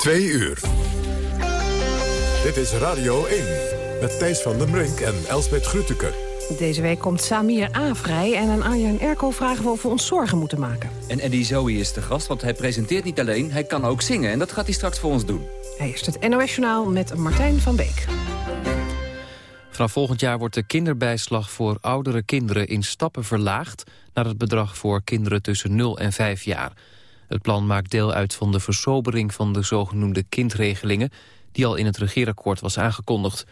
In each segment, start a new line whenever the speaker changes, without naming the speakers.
Twee uur. Dit is Radio 1 met Thijs van den Brink en Elsbeth Grütke.
Deze week komt Samir A. vrij en aan Arjen Erko vragen we of we ons zorgen moeten maken.
En Eddie Zoe is de gast, want hij presenteert niet alleen, hij kan ook zingen. En dat gaat hij straks voor ons doen.
Eerst het NOS Journaal met Martijn van Beek.
Vanaf volgend jaar wordt de kinderbijslag voor oudere kinderen in stappen verlaagd... naar het bedrag voor kinderen tussen 0 en 5 jaar. Het plan maakt deel uit van de versobering van de zogenoemde kindregelingen... die al in het regeerakkoord was aangekondigd.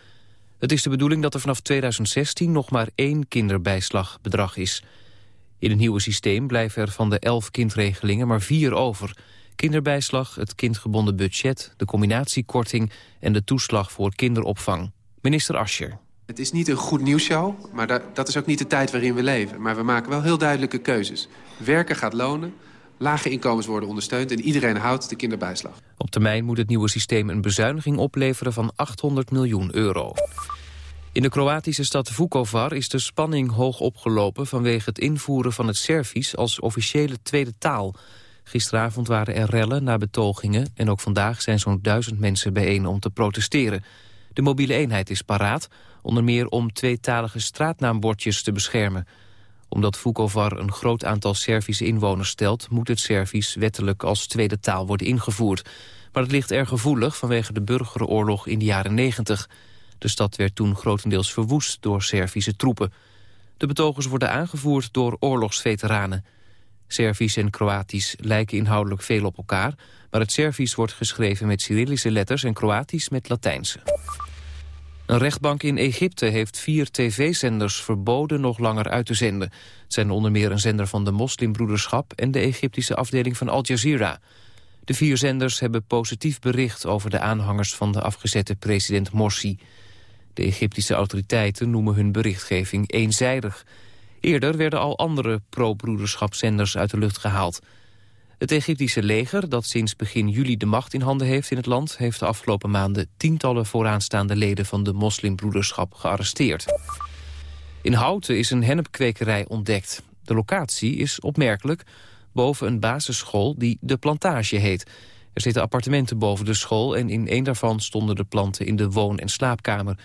Het is de bedoeling dat er vanaf 2016 nog maar één kinderbijslagbedrag is. In het nieuwe systeem blijven er van de elf kindregelingen maar vier over. Kinderbijslag, het kindgebonden budget, de combinatiekorting... en de toeslag voor kinderopvang. Minister Ascher.
Het is niet een goed nieuwsshow, maar dat, dat is ook niet de tijd waarin we leven. Maar we maken wel heel duidelijke keuzes. Werken gaat lonen, lage inkomens worden ondersteund... en iedereen houdt de kinderbijslag.
Op termijn moet het nieuwe systeem een bezuiniging opleveren van 800 miljoen euro. In de Kroatische stad Vukovar is de spanning hoog opgelopen... vanwege het invoeren van het Servisch als officiële tweede taal. Gisteravond waren er rellen na betogingen... en ook vandaag zijn zo'n duizend mensen bijeen om te protesteren. De mobiele eenheid is paraat, onder meer om tweetalige straatnaambordjes te beschermen omdat Vukovar een groot aantal Servische inwoners stelt... moet het Servisch wettelijk als tweede taal worden ingevoerd. Maar het ligt erg gevoelig vanwege de burgeroorlog in de jaren 90. De stad werd toen grotendeels verwoest door Servische troepen. De betogers worden aangevoerd door oorlogsveteranen. Servisch en Kroatisch lijken inhoudelijk veel op elkaar... maar het Servisch wordt geschreven met Cyrillische letters... en Kroatisch met Latijnse. Een rechtbank in Egypte heeft vier tv-zenders verboden nog langer uit te zenden. Het zijn onder meer een zender van de moslimbroederschap... en de Egyptische afdeling van Al Jazeera. De vier zenders hebben positief bericht over de aanhangers... van de afgezette president Morsi. De Egyptische autoriteiten noemen hun berichtgeving eenzijdig. Eerder werden al andere pro-broederschapszenders uit de lucht gehaald... Het Egyptische leger, dat sinds begin juli de macht in handen heeft in het land... heeft de afgelopen maanden tientallen vooraanstaande leden van de moslimbroederschap gearresteerd. In Houten is een hennepkwekerij ontdekt. De locatie is opmerkelijk boven een basisschool die De Plantage heet. Er zitten appartementen boven de school en in een daarvan stonden de planten in de woon- en slaapkamer.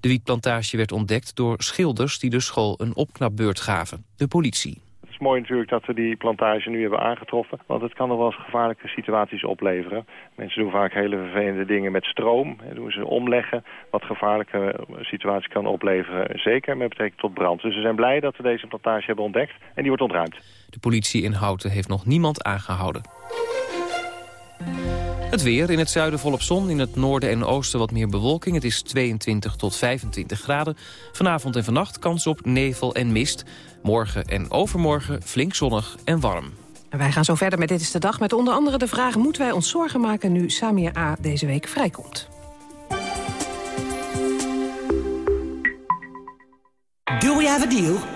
De wietplantage werd ontdekt door schilders die de school een opknapbeurt gaven. De politie
is mooi natuurlijk dat we die plantage nu hebben aangetroffen. Want het kan nog wel eens gevaarlijke situaties opleveren. Mensen doen vaak hele vervelende dingen met stroom. En doen ze omleggen, wat gevaarlijke situaties kan opleveren. Zeker met betrekking tot brand. Dus we zijn blij dat we deze plantage hebben ontdekt. En die wordt ontruimd.
De politie in Houten heeft nog niemand aangehouden. Het weer, in het zuiden volop zon, in het noorden en oosten wat meer bewolking. Het is 22 tot 25 graden. Vanavond en vannacht kans op nevel en mist. Morgen en overmorgen flink zonnig en warm.
En wij gaan zo verder met Dit is de Dag met onder andere de vraag... moeten wij ons zorgen maken nu Samir A. deze week vrijkomt?
Do we have a deal?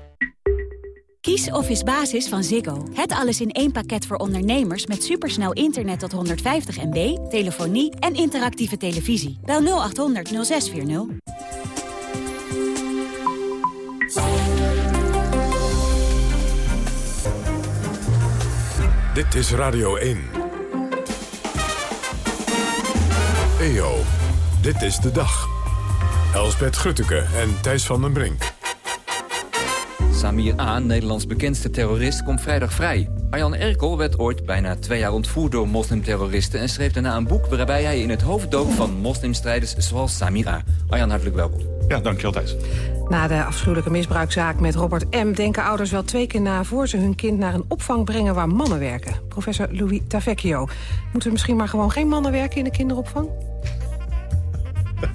Kies Office Basis van Ziggo. Het alles in één pakket voor ondernemers met supersnel internet tot 150 MB, telefonie en interactieve televisie. Bel 0800 0640.
Dit is Radio 1. EO, dit is de dag. Elsbet Grutteke en Thijs van den Brink.
Samir A., Nederlands bekendste terrorist, komt vrijdag vrij. Arjan Erkel werd ooit bijna twee jaar ontvoerd door moslimterroristen... en schreef daarna een boek waarbij hij in het hoofd dook van moslimstrijders zoals Samir A. Arjan, hartelijk welkom.
Ja, dankjewel Thijs.
Na de afschuwelijke misbruikzaak met Robert M. denken ouders wel twee keer na... voor ze hun kind naar een opvang brengen waar mannen werken. Professor Louis Tavecchio. Moeten er misschien maar gewoon geen mannen werken in de kinderopvang?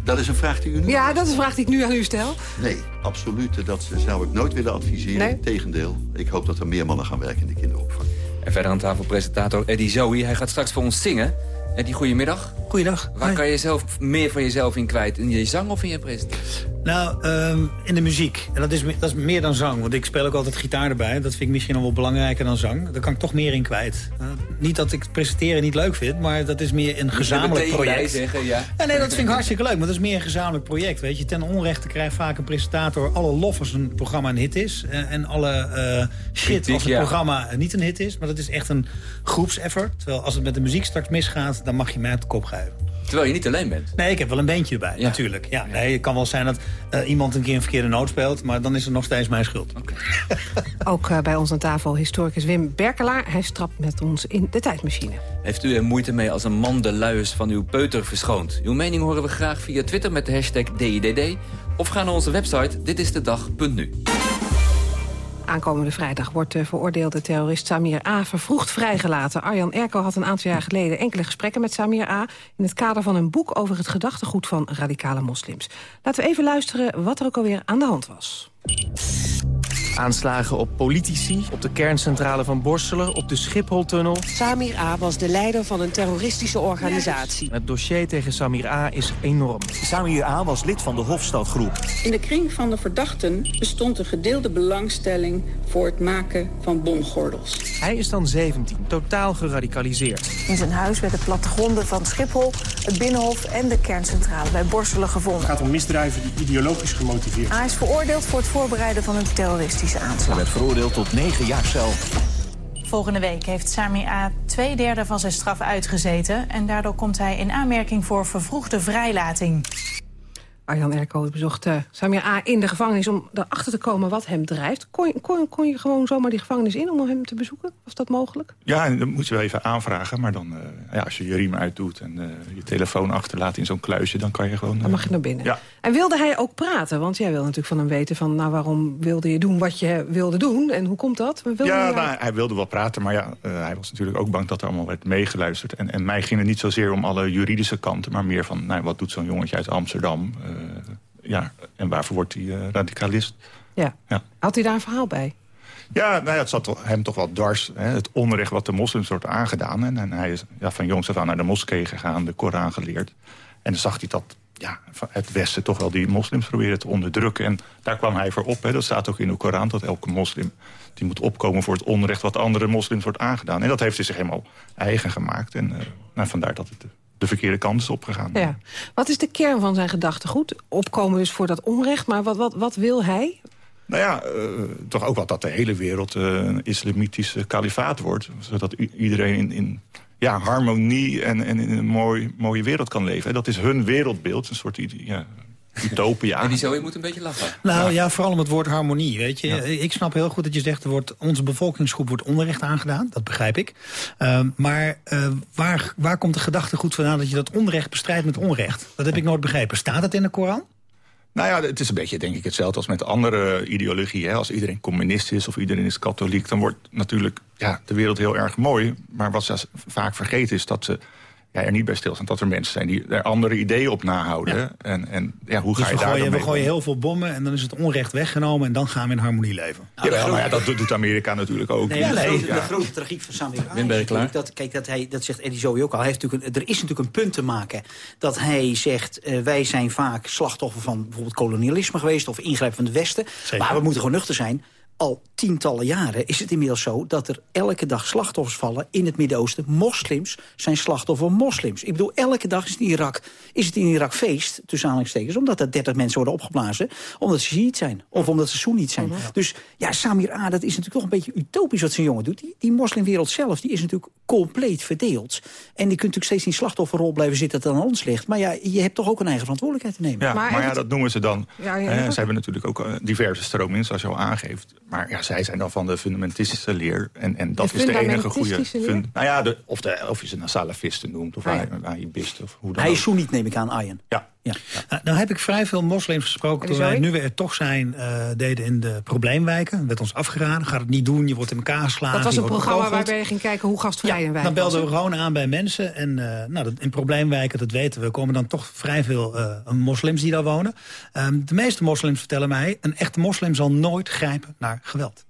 Dat is een vraag die u nu...
Ja, dat is een vraag die ik nu aan u stel.
Nee, absoluut. Dat zou ik nooit willen adviseren.
Nee?
Integendeel, ik hoop dat er meer mannen gaan werken in de kinderopvang.
En verder aan tafel presentator Eddie Zoe. Hij gaat straks voor ons zingen. Eddie, goedemiddag.
Goeiedag.
Waar kan je zelf meer van jezelf in kwijt? In je zang of in je presentatie?
Nou, ehm, in de muziek. En dat is, dat is meer dan zang. Want ik speel ook altijd gitaar erbij. Dat vind ik misschien nog wel belangrijker dan zang. Daar kan ik toch meer in kwijt. Eh, niet dat ik het presenteren niet leuk vind. Maar dat is meer een gezamenlijk project.
zeggen, ja.
Ja, nee, dat vind ik hartstikke leuk. Maar dat is meer een gezamenlijk project. Weet je. Ten onrechte krijgt vaak een presentator alle lof als een programma een hit is. En, en alle eh, shit
Kritiek,
als het
ja.
programma niet een hit is. Maar dat is echt een groepseffort. Terwijl als het met de muziek straks misgaat, dan mag je mij op de kop geven.
Terwijl je niet alleen bent.
Nee, ik heb wel een beentje erbij,
Ja.
natuurlijk. Ja, nee, het kan wel zijn dat eh, iemand een keer een verkeerde noot speelt... maar dan is het nog steeds mijn schuld.
Ook eh, bij ons aan tafel historicus Wim Berkelaar. Hij strapt met ons in de tijdmachine.
Heeft u er moeite mee als een man de luiers van uw peuter verschoont? Uw mening horen we graag via Twitter met de hashtag DIDD... of ga naar onze website ditistedag.nu.
Aankomende vrijdag wordt de veroordeelde terrorist Samir A. vervroegd vrijgelaten. Arjan Erko had een aantal jaar geleden enkele gesprekken met Samir A. in het kader van een boek over het gedachtegoed van radicale moslims. Laten we even luisteren wat er ook alweer aan de hand was.
Aanslagen op politici, op de kerncentrale van Borselen, op de Schipholtunnel.
Samir A. was de leider van een terroristische organisatie.
Het dossier tegen Samir A. is enorm.
Samir A. was lid van de Hofstadgroep.
In de kring van de verdachten bestond een gedeelde belangstelling voor het maken van bomgordels.
Hij is dan 17, totaal geradicaliseerd.
In zijn huis werden plattegronden van Schiphol, het Binnenhof en de kerncentrale bij Borselen gevonden.
Het gaat om misdrijven die ideologisch gemotiveerd zijn.
Hij is veroordeeld voor het voorbereiden van een terroristische aanslag.
Hij werd veroordeeld tot negen jaar cel.
Volgende week heeft Sami A. twee derde van zijn straf uitgezeten... en daardoor komt hij in aanmerking voor vervroegde vrijlating.
Arjan Erko bezocht eh, Samir A. in de gevangenis om erachter te komen wat hem drijft. Kon, je- kon, kon je gewoon zomaar die gevangenis in om hem te bezoeken? Was dat mogelijk?
Ja, dat moet je wel even aanvragen. Maar dan, eh, ja, als je je riem uitdoet en eh, je telefoon achterlaat in zo'n kluisje... dan kan je gewoon...
Dan mag je naar binnen.
Ja.
En wilde hij ook praten? Want jij wil natuurlijk van hem weten van... nou, waarom wilde je doen wat je wilde doen? En hoe komt dat? Wilde
Ja,
hij-
nou, hij wilde wel praten, maar ja, hij was natuurlijk ook bang dat er allemaal werd meegeluisterd. En, en mij ging het niet zozeer om alle juridische kanten, maar meer van, nou, wat doet zo'n jongetje uit Amsterdam? Eh, ja, en waarvoor wordt hij eh, radicalist?
ja.
Ja.
Had hij daar een verhaal bij?
Ja, nou ja, het zat hem toch wel dwars. Hè, het onrecht wat de moslims wordt aangedaan. En, en hij is ja, van jongs af aan naar de moskee gegaan, de Koran geleerd. En dan zag hij dat ja, het Westen toch wel die moslims proberen te onderdrukken. En daar kwam hij voor op. Hè. Dat staat ook in de Koran, dat elke moslim die moet opkomen voor het onrecht wat andere moslims wordt aangedaan. En dat heeft hij zich helemaal eigen gemaakt. En eh, nou, vandaar dat het de, de verkeerde kant is opgegaan.
Ja. Wat is de kern van zijn gedachtegoed? Opkomen dus voor dat onrecht, maar wat, wat, wat wil hij?
Nou ja, eh, toch ook wel dat de hele wereld eh, een islamitisch kalifaat wordt. Zodat iedereen in, in ja, harmonie en, en in een mooi, mooie wereld kan leven. Dat is hun wereldbeeld, een soort ja, utopia.
En die zo, je moet een beetje lachen.
Nou ja. vooral om het woord harmonie. Weet je. Ik snap heel goed dat je zegt, er wordt, onze bevolkingsgroep wordt onrecht aangedaan. Dat begrijp ik. Ehm, maar eh, waar, waar komt de gedachtegoed vandaan dat je dat onrecht bestrijdt met onrecht? Dat heb ik nooit begrepen. Staat het in de Koran?
Nou ja, het is een beetje denk ik hetzelfde als met andere ideologieën. hè. Als iedereen communist is of iedereen is katholiek... dan wordt natuurlijk ja, de wereld heel erg mooi. Maar wat ze vaak vergeten is dat ze ja, er niet bij stilstaan. Dat er mensen zijn die er andere ideeën op nahouden. En, en ja, hoe ga
Dus
je
we
daar
gooien,
dan
we gooien heel veel bommen en dan is het onrecht weggenomen... en dan gaan we in harmonie leven.
Jawel, maar ja, dat doet Amerika natuurlijk ook.
Nee,
Dus,
de, grote,
ja.
de grote tragiek van
Berklaar.
natuurlijk Dat, kijk, dat, hij, dat zegt Eddie Zoe ook al. Hij heeft natuurlijk een, er is natuurlijk een punt te maken. Dat hij zegt, eh, wij zijn vaak slachtoffer van bijvoorbeeld kolonialisme geweest... of ingrijpen van het Westen. Maar we moeten gewoon nuchter zijn. Al tientallen jaren is het inmiddels zo... dat er elke dag slachtoffers vallen in het Midden-Oosten. Moslims zijn slachtoffer moslims. Ik bedoel, elke dag is het in Irak, is het in Irak feest, tussen aanhalingstekens... omdat er 30 mensen worden opgeblazen, omdat ze Shiït zijn. Of omdat ze Soeniet zijn.
Mhm.
Dus ja, Samir A, dat is natuurlijk toch een beetje utopisch wat zijn jongen doet. Die, die moslimwereld zelf, die is natuurlijk compleet verdeeld. En die kunt natuurlijk steeds in die slachtofferrol blijven zitten... dat het aan ons ligt. Maar ja, je hebt toch ook een eigen verantwoordelijkheid te nemen.
Ja, maar, ja, dat noemen ze dan.
Ja, ja,
eh,
ja.
ze hebben natuurlijk ook eh, diverse stromingen, zoals je al aangeeft. Maar ja, zij zijn dan van de fundamentistische leer. En, en dat
De
is de enige goede... fun- nou ja, de, of, de, of je ze nou salafisten noemt, of
Ah, ja.
Wahhabisten, of hoe dan
Hij is. Soeniet, neem ik aan, Arjen.
Ja.
Ja.
Nou, nou heb ik vrij veel moslims gesproken
En
toen wij nu we er toch zijn eh, deden in de probleemwijken. Werd ons afgeraden, ga het niet doen, je wordt in elkaar geslagen.
Dat was een programma waarbij je ging kijken hoe gastvrij een wijk
Dan belden we gewoon aan bij mensen. En eh, nou, dat, in probleemwijken, dat weten we, komen dan toch vrij veel eh, moslims die daar wonen. Ehm, de meeste moslims vertellen mij, een echte moslim zal nooit grijpen naar geweld.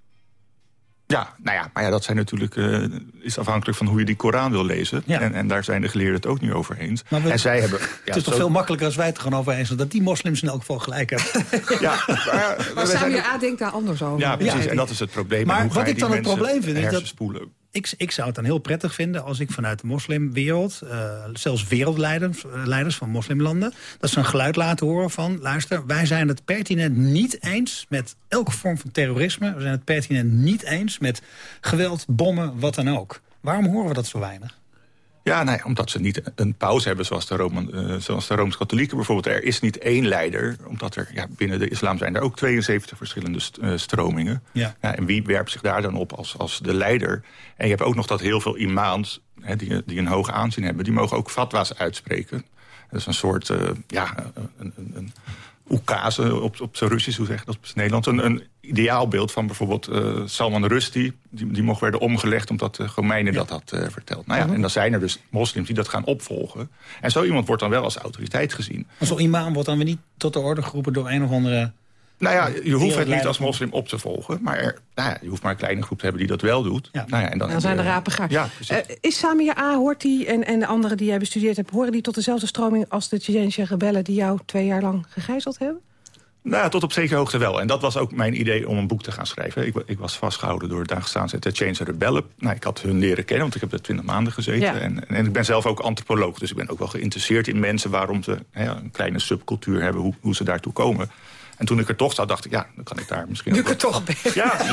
Ja, nou ja, maar ja, dat zijn natuurlijk, eh, is afhankelijk van hoe je die Koran wil lezen.
Ja.
En, en daar zijn de geleerden het ook niet over eens.
Maar we-
en zij hebben... Ja,
het is toch
zo-
veel makkelijker als wij het er gewoon over eens zijn... dat die moslims in elk geval gelijk hebben.
Ja, maar,
Maar Samir A denkt daar anders over.
ja, precies.
Ja.
en dat is het probleem.
Maar wat ik dan het probleem vind, is dat-? Ik, ik zou het dan heel prettig vinden als ik vanuit de moslimwereld... eh, zelfs wereldleiders eh, leiders van moslimlanden... dat ze een geluid laten horen van... luister, wij zijn het pertinent niet eens met elke vorm van terrorisme. We zijn het pertinent niet eens met geweld, bommen, wat dan ook. Waarom horen we dat zo weinig?
Ja, omdat ze niet een paus hebben zoals de, Roman, eh, zoals de Rooms-Katholieken bijvoorbeeld. Er is niet één leider, omdat er ja, binnen de islam zijn er ook 72 verschillende st- eh, stromingen.
Ja.
en wie werpt zich daar dan op als, als de leider? En je hebt ook nog dat heel veel imams, hè, die, die een hoog aanzien hebben... die mogen ook fatwa's uitspreken. Dat is een soort, eh, ja, een, een, een oekase op, op zijn Russisch, hoe zeg je dat op zijn Nederlands? Een, een ideaalbeeld van bijvoorbeeld eh, Salman Rushdie. Die, die mocht werden omgelegd omdat de Khomeini dat had eh, verteld. Nou ja, en dan zijn er dus moslims die dat gaan opvolgen. En zo iemand wordt dan wel als autoriteit gezien.
Maar zo'n imam wordt dan weer niet tot de orde geroepen door een of andere...
Nou ja, je hoeft het niet als moslim op te volgen. Maar er, nou ja, je hoeft maar een kleine groep te hebben die dat wel doet.
Ja.
Nou ja, en dan,
Dan zijn de rapen gaar.
Ja.
Eh, is Samir A, hoort die en, en de anderen die jij bestudeerd hebt... horen die tot dezelfde stroming als de Tsjetsjensche rebellen... die jou twee jaar lang gegijzeld hebben?
Nou ja, tot op zekere hoogte wel. En dat was ook mijn idee om een boek te gaan schrijven. Ik, ik was vastgehouden door Dagestaanse Tsjetsjense rebellen. Nou, ik had hun leren kennen, want ik heb er twintig maanden gezeten.
Ja.
En, en ik ben zelf ook antropoloog, dus ik ben ook wel geïnteresseerd in mensen... waarom ze hè, een kleine subcultuur hebben, hoe, hoe ze daartoe komen. En toen ik er toch zat, dacht ik, ja, dan kan ik daar misschien
Nu ik er toch ben.
Ja,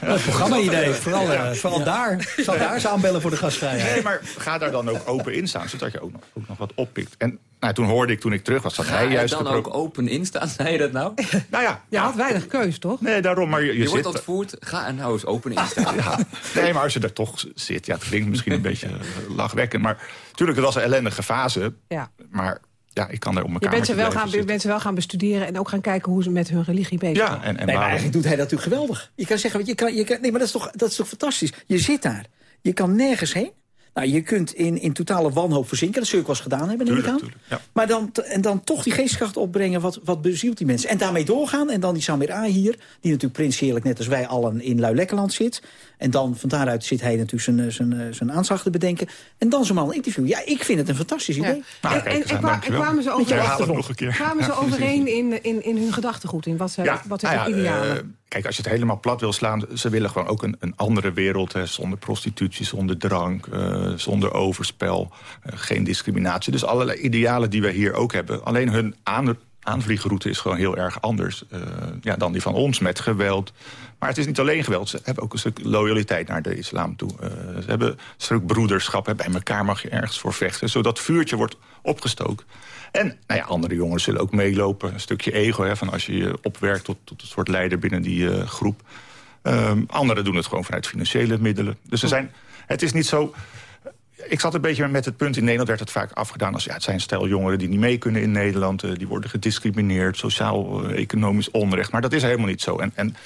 Een programma-idee, vooral, eh, vooral daar. Zal daar eens aanbellen voor de gastvrijheid.
Nee, maar ga daar dan ook open in staan, zodat je ook nog, ook nog wat oppikt. En nou, toen hoorde ik, toen ik terug was, dat hij
er
juist...
dan ook open in staan, zei je dat nou?
Nou ja,
Je had weinig keus, toch?
nee, daarom, maar je, je,
Je wordt ontvoerd, ga er nou eens open in staan.
Ja, nee, maar als je er toch zit, ja, het klinkt misschien een beetje eh, lachwekkend. Maar natuurlijk, het was een ellendige fase.
Ja.
Maar ja, ik kan er om
Je
elkaar
bent, ze wel gaan, je bent ze wel gaan bestuderen en ook gaan kijken hoe ze met hun religie bezig
Ja,
zijn.
en, en
Nee, maar eigenlijk doet hij dat natuurlijk geweldig. Je kan zeggen, je kan, je kan, nee, maar dat is, toch, dat is toch fantastisch. Je zit daar. Je kan nergens heen. Nou, je kunt in, in totale wanhoop verzinken. Dat zul je ook wel eens gedaan hebben, neem ik aan.
Tuurlijk, ja.
Maar dan, en dan toch die geestkracht opbrengen, wat, wat bezielt die mensen? En daarmee doorgaan. En dan die Samir A hier, die natuurlijk prinsheerlijk net als wij allen in Luilekkerland zit. En dan van daaruit zit hij natuurlijk zijn, eh, zijn, eh, zijn aanslag te bedenken. En dan zomaar een interview. Ja, ik vind het een fantastisch
Ja.
idee.
Nou,
en,
kijk
en, kwa- kwamen ze
Je
over,
herhaalt het nog een keer.
kwamen ze
Ja,
overeen in, in, in hun gedachtegoed, in wat, ze, wat hun
nou ja,
idealen?
eh, kijk, als je het helemaal plat wil slaan... ze willen gewoon ook een, een andere wereld. Hè, zonder prostitutie, zonder drank, eh, zonder overspel. eh, geen discriminatie. Dus allerlei idealen die wij hier ook hebben. Alleen hun aan, aanvliegroute is gewoon heel erg anders eh, ja, dan die van ons. Met geweld. Maar het is niet alleen geweld. Ze hebben ook een stuk loyaliteit naar de islam toe. Ze hebben een stuk broederschap. Bij elkaar mag je ergens voor vechten. Zodat vuurtje wordt opgestoken. En nou ja, andere jongens zullen ook meelopen. Een stukje ego, hè, van als je je opwerkt tot, tot een soort leider binnen die eh, groep. Ehm, anderen doen het gewoon vanuit financiële middelen. Dus er zijn, het is niet zo... Ik zat een beetje met het punt, in Nederland werd het vaak afgedaan... als ja, het zijn stel jongeren die niet mee kunnen in Nederland... eh, die worden gediscrimineerd, sociaal-economisch onrecht. Maar dat is helemaal niet zo. En, en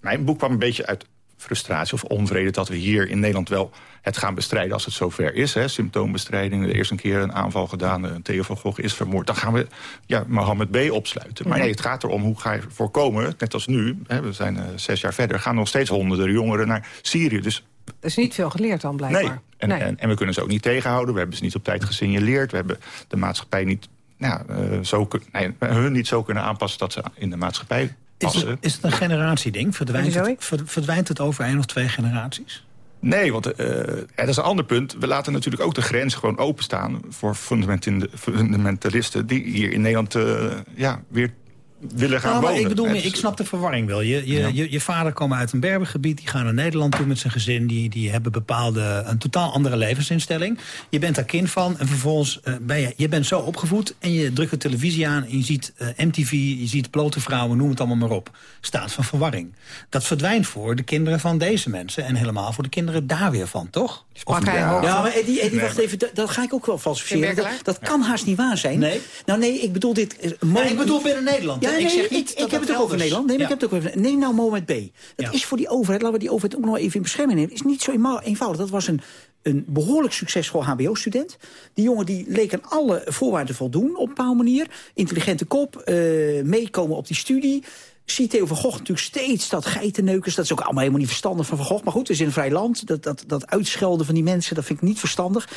mijn boek kwam een beetje uit frustratie of onvrede... dat we hier in Nederland wel het gaan bestrijden als het zover is. Hè. Symptoombestrijding, er is een keer een aanval gedaan... eh, Theo van Gogh is vermoord. Dan gaan we ja, Mohammed B. opsluiten. Maar nee, het gaat erom hoe ga je voorkomen, net als nu... Hè, we zijn eh, zes jaar verder, gaan nog steeds honderden jongeren naar Syrië. Dus
Er is niet veel geleerd dan,
Nee,
blijkbaar.
en, En, en we kunnen ze ook niet tegenhouden. We hebben ze niet op tijd gesignaleerd. We hebben de maatschappij niet, nou, eh, zo, nee, hun niet zo kunnen aanpassen... dat ze in de maatschappij.
Is het, is het een generatieding? Verdwijnt het, verdwijnt het over één of twee generaties?
Nee, want uh, dat is een ander punt. We laten natuurlijk ook de grens gewoon openstaan... voor fundamentalisten die hier in Nederland uh, ja, weer willen gaan
nou,
wonen.
Ik bedoel, ik snap de verwarring wel. Je, je, je, je, vader komt uit een berbergebied, die gaan naar Nederland toe met zijn gezin. Die, die hebben bepaalde, een totaal andere levensinstelling. Je bent daar kind van en vervolgens uh, ben je, je bent zo opgevoed... en je drukt de televisie aan en je ziet uh, MTV, je ziet blote vrouwen, noem het allemaal maar op. Staat van verwarring. Dat verdwijnt voor de kinderen van deze mensen... en helemaal voor de kinderen daar weer van, toch?
Ja. ja, maar Eddie, Eddie wacht even, dat, dat, ga ik ook wel falsificeren. Dat, dat kan haast niet waar zijn.
Nee?
Nou nee, ik bedoel dit...
Ja, ik bedoel binnen Nederland.
Ja, nee, ik, zeg niet ik, ik heb het ook over Nederland. Nee, maar ik heb het ook over, neem nou moment B. Dat is voor die overheid, laten we die overheid ook nog even in bescherming nemen... is niet zo eenvoudig. Dat was een, een behoorlijk succesvol hbo-student. Die jongen die leek aan alle voorwaarden voldoen op een bepaalde manier. Intelligente kop, uh, meekomen op die studie ziet Theo van Gogh natuurlijk steeds dat geitenneukers. Dat is ook allemaal helemaal niet verstandig van Van Gogh. Maar goed, het is in een vrij land. Dat, dat, dat uitschelden van die mensen, dat vind ik niet verstandig.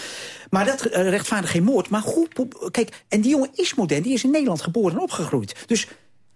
Maar dat uh, rechtvaardigt geen moord. Maar goed, kijk, en die jongen is modern. Die is in Nederland geboren en opgegroeid. Dus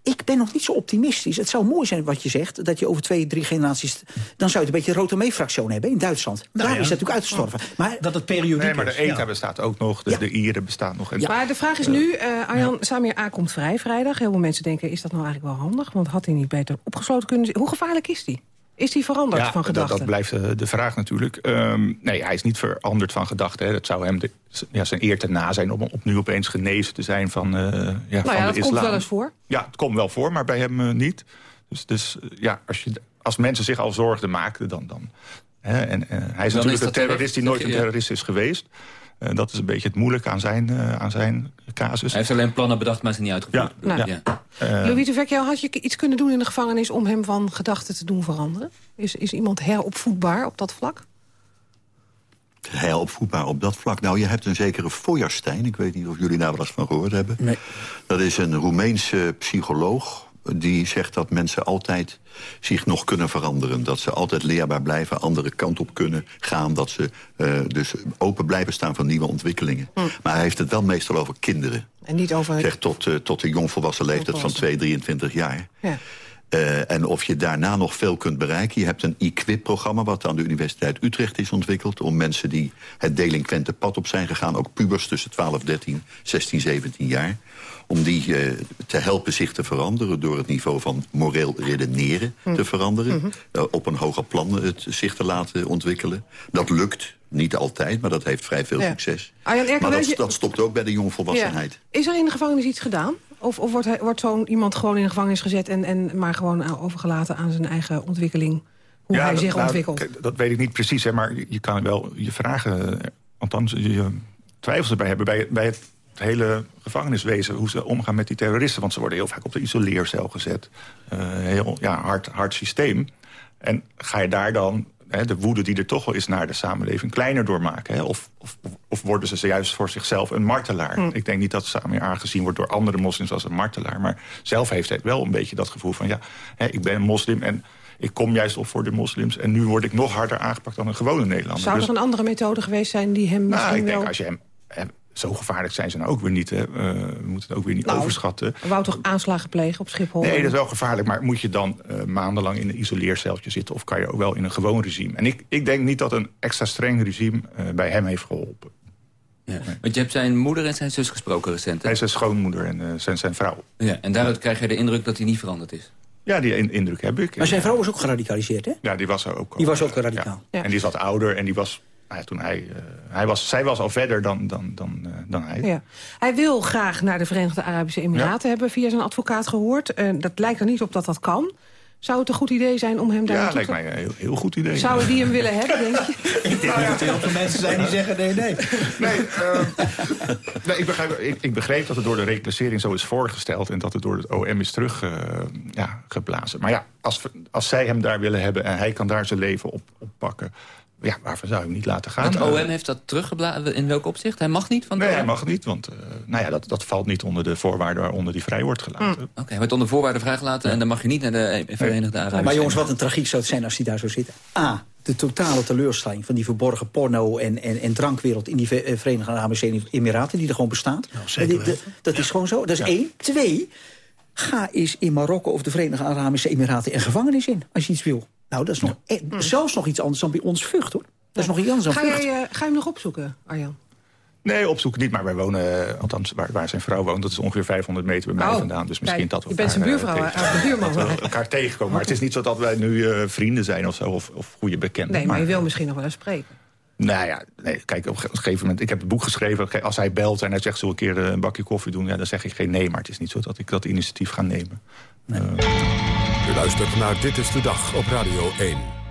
ik ben nog niet zo optimistisch. Het zou mooi zijn wat je zegt, dat je over twee, drie generaties... dan zou je een beetje een Rotomee-fractie hebben in Duitsland. Nou, Daar ja. is het natuurlijk uitgestorven. Maar,
dat het periodiek
Nee, maar de ETA
ja.
bestaat ook nog, de, ja. de Ieren bestaan nog. En
ja. Maar de vraag is nu, uh, Arjan Samir A. komt vrij vrijdag. Heel veel mensen denken, is dat nou eigenlijk wel handig? Want had hij niet beter opgesloten kunnen zijn? Hoe gevaarlijk is die? Is die veranderd
ja,
van gedachten?
Dat, dat blijft de, de, vraag natuurlijk. Um, nee, hij is niet veranderd van gedachten. Dat zou hem de, ja, zijn eer te na zijn om opnieuw opeens genezen te zijn van, uh, ja,
nou
van
ja,
de
dat
islam.
komt wel eens voor.
Ja, het komt wel voor, maar bij hem uh, niet. Dus, dus uh, ja, als, je, als mensen zich al zorgen maakten, dan... dan hè, en, hij is
dan
natuurlijk
is
een terrorist die nooit een terrorist is geweest. Uh, dat is een beetje het moeilijke aan zijn, uh, aan zijn casus.
Hij heeft alleen plannen bedacht, maar ze niet uitgevoerd.
Ja. Nou. ja. Uh, Louis de Vecchio, had je iets kunnen doen in de gevangenis... om hem van gedachten te doen veranderen? Is, is iemand heropvoedbaar op dat vlak?
Heropvoedbaar op dat vlak? Nou, je hebt een zekere Feuerstein. Ik weet niet of jullie daar wel eens van gehoord hebben.
Nee.
Dat is een Roemeense psycholoog die zegt dat mensen altijd zich nog kunnen veranderen. Dat ze altijd leerbaar blijven, andere kant op kunnen gaan. Dat ze uh, dus open blijven staan voor nieuwe ontwikkelingen. Hm. Maar hij heeft het wel meestal over kinderen.
En niet over...
Zegt tot, uh, tot een jongvolwassen leeftijd van 2, 23 jaar.
Ja.
Uh, en of je daarna nog veel kunt bereiken. Je hebt een equip-programma wat aan de Universiteit Utrecht is ontwikkeld... om mensen die het delinquente pad op zijn gegaan... ook pubers tussen 12, 13, 16, 17 jaar... om die uh, te helpen zich te veranderen... door het niveau van moreel redeneren hm. te veranderen. Hm. Uh, op een hoger plan het zich te laten ontwikkelen. Dat lukt. Niet altijd, maar dat heeft vrij veel ja. succes.
Arjan
maar dat,
je...
dat stopt ook bij de jongvolwassenheid.
Ja. Is er in de gevangenis iets gedaan? Of, of wordt, wordt zo'n iemand gewoon in de gevangenis gezet... En, en maar gewoon overgelaten aan zijn eigen ontwikkeling? Hoe
ja,
hij
dat,
zich
nou,
ontwikkelt?
Dat weet ik niet precies, hè, maar je kan wel je vragen... althans, je twijfels erbij hebben bij, bij het hele gevangeniswezen... hoe ze omgaan met die terroristen. Want ze worden heel vaak op de isoleercel gezet. Uh, heel ja, hard, hard systeem. En ga je daar dan hè, de woede die er toch wel is naar de samenleving kleiner doormaken? Hè? Of, of, of worden ze juist voor zichzelf een martelaar?
Hm.
Ik denk niet dat Samir aangezien wordt door andere moslims als een martelaar. Maar zelf heeft hij wel een beetje dat gevoel van... ja, hè, ik ben een moslim en ik kom juist op voor de moslims... en nu word ik nog harder aangepakt dan een gewone Nederlander.
Zou er
Dus-
een andere methode geweest zijn die hem misschien
nou, ik denk
wel...
als je hem... zo gevaarlijk zijn ze nou ook weer niet. Hè. Uh, we moeten het ook weer niet
Nou,
overschatten.
Wou toch aanslagen plegen op Schiphol?
Nee, dat is wel gevaarlijk. Maar moet je dan uh, maandenlang in een isoleerceltje zitten... of kan je ook wel in een gewoon regime? En ik, ik denk niet dat een extra streng regime uh, bij hem heeft geholpen.
Ja. Want je hebt zijn moeder en zijn zus gesproken recent. Hè?
Hij is zijn schoonmoeder en uh, zijn, zijn vrouw.
Ja, en daaruit krijg je de indruk dat hij niet veranderd is.
Ja, die in, indruk heb ik.
Maar zijn vrouw was ook geradicaliseerd, hè?
Ja, die was er ook.
Die was ook radicaal.
Ja. Ja. En die is wat ouder en die was... Ja, toen hij, uh, hij was, zij was al verder dan, dan, dan, uh, dan hij.
Ja. Hij wil graag naar de Verenigde Arabische Emiraten ja. hebben via zijn advocaat gehoord. Uh, dat lijkt er niet op dat dat kan. Zou het een goed idee zijn om hem daar
Ja, lijkt mij een heel, heel goed idee.
Zouden die hem willen hebben, denk je?
Ik denk dat er heel veel mensen zijn die zeggen nee, nee.
Nee, uh, nee ik, begrijp, ik, ik, begreep dat het door de reclassering zo is voorgesteld... en dat het door het OM is teruggeblazen. Uh, ja, maar ja, als, als zij hem daar willen hebben... en hij kan daar zijn leven op, op pakken... Ja, waarvoor zou je hem niet laten gaan?
Het OM heeft dat teruggeblazen in welk opzicht? Hij mag niet van
Nee,
OM?
hij mag niet, want uh, nou ja, dat, dat valt niet onder de voorwaarden waaronder hij vrij wordt gelaten.
Oké, okay, hij wordt onder voorwaarden vrijgelaten... Ja. en dan mag je niet naar de Verenigde Arabische
Maar jongens, wat een tragiek zou het zijn als hij daar zou zitten. A, de totale teleurstelling van die verborgen porno- en, en, en drankwereld... in die Verenigde Arabische Emiraten, die er gewoon bestaat.
Nou, zeker
dat, dat is gewoon zo. Dat is
ja.
één. Twee, Ga eens in Marokko of de Verenigde Arabische Emiraten... een gevangenis in, als je iets wil. Nou, dat is nog, eh, zelfs nog iets anders dan bij ons vucht, hoor. Dat is nog iets anders dan
Ga, jij, eh, ga je hem nog opzoeken, Arjan?
Nee, opzoeken niet, maar wij wonen, eh, althans waar, waar zijn vrouw woont... dat is ongeveer 500 meter bij mij
Oh,
vandaan. Dus misschien
kijk,
dat we
je bent zijn
elkaar, eh,
buurvrouw,
tegen-
buurman.
dat we elkaar tegenkomen. Maar het is niet zo dat wij nu eh, vrienden zijn of zo, of, of goede bekenden.
Nee, maar je wil misschien nog wel eens spreken.
Nou ja, nee, kijk, op een gegeven moment... Ik heb het boek geschreven. Als hij belt en hij zegt... zullen we een keer een bakje koffie doen? Ja, dan zeg ik geen nee. Maar het is niet zo dat ik dat initiatief ga nemen.
U luistert naar Dit is de Dag op Radio 1.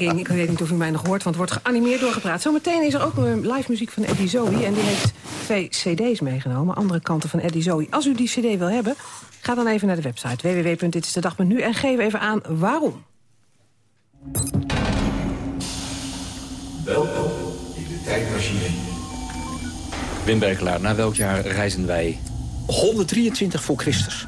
Ik weet niet of u mij nog hoort, want het wordt geanimeerd doorgepraat. Zometeen is er ook live muziek van Eddie Zoe. En die heeft twee cd's meegenomen, andere kanten van Eddie Zoe. Als u die cd wil hebben, ga dan even naar de website www.ditistedag.nu... en geef even aan waarom.
Welkom in de tijdmachine. Wim Berkelaar, naar welk jaar reizen wij?
123 voor Christus.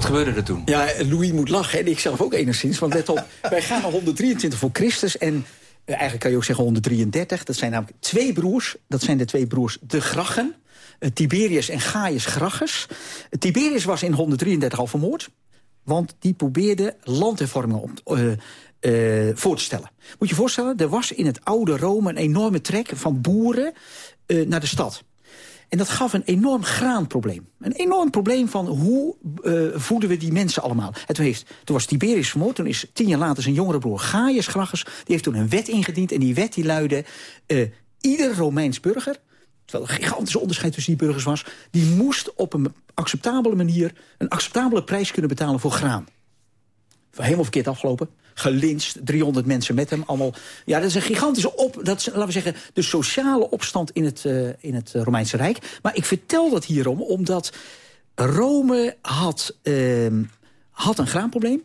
Wat gebeurde er toen?
Ja, Louis moet lachen en ik zelf ook enigszins. Want let op, wij gaan naar 123 voor Christus en... eh, eigenlijk kan je ook zeggen 133. Dat zijn namelijk twee broers. Dat zijn de twee broers de Gracchen. eh, Tiberius en Gaius Gracchus. Eh, Tiberius was in 133 al vermoord. Want die probeerde landhervormingen op, eh, voor te stellen. Moet je je voorstellen, er was in het oude Rome een enorme trek van boeren naar de stad. En dat gaf een enorm graanprobleem. Een enorm probleem van hoe eh, voeden we die mensen allemaal. En toen, heeft, toen was Tiberius vermoord. Toen is tien jaar later zijn jongere broer Gaius Gracchus... die heeft toen een wet ingediend. En die wet die luidde... eh, ieder Romeins burger... terwijl er een gigantische onderscheid tussen die burgers was... die moest op een acceptabele manier... een acceptabele prijs kunnen betalen voor graan. Helemaal verkeerd afgelopen. Gelinst, 300 mensen met hem. Allemaal. Ja, dat is een gigantische op... Dat is, laten we zeggen, de sociale opstand in het, eh, in het eh, Romeinse Rijk. Maar ik vertel dat hierom omdat Rome had, ehm, had een graanprobleem.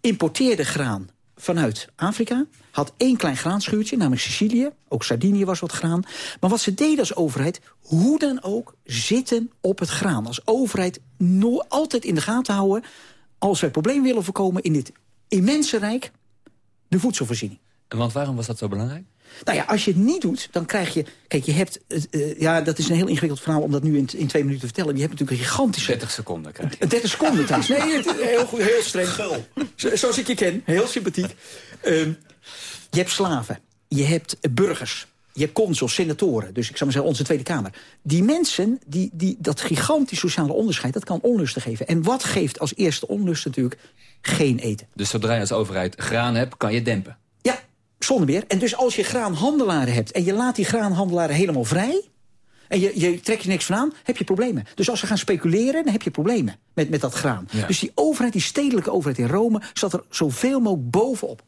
Importeerde graan vanuit Afrika. Had één klein graanschuurtje, namelijk Sicilië. Ook Sardinië was wat graan. Maar wat ze deden als overheid, hoe dan ook, zitten op het graan. Als overheid no altijd in de gaten houden... als wij problemen willen voorkomen in dit immense rijk... de voedselvoorziening.
En want waarom was dat zo belangrijk?
Nou ja, als je het niet doet, dan krijg je... Kijk, je hebt... eh, eh, ja, dat is een heel ingewikkeld verhaal om dat nu in, in twee minuten te vertellen. Je hebt natuurlijk een gigantische...
30 seconden krijg je.
30 seconden trouwens. Nee, het- heel goed, heel streng. Zo- Zoals ik je ken, heel sympathiek. Ehm, je hebt slaven, je hebt burgers, je hebt consuls, senatoren. Dus ik zou maar zeggen, onze Tweede Kamer. Die mensen, die, die, dat gigantisch sociale onderscheid, dat kan onlusten geven. En wat geeft als eerste onlust natuurlijk? Geen eten.
Dus zodra je als overheid graan hebt, kan je dempen.
Ja, zonder meer. En dus als je graanhandelaren hebt... en je laat die graanhandelaren helemaal vrij... en je, je trekt je niks van aan, heb je problemen. Dus als ze gaan speculeren, dan heb je problemen met, met dat graan.
Ja.
Dus die overheid, die stedelijke overheid in Rome... zat er zoveel mogelijk bovenop.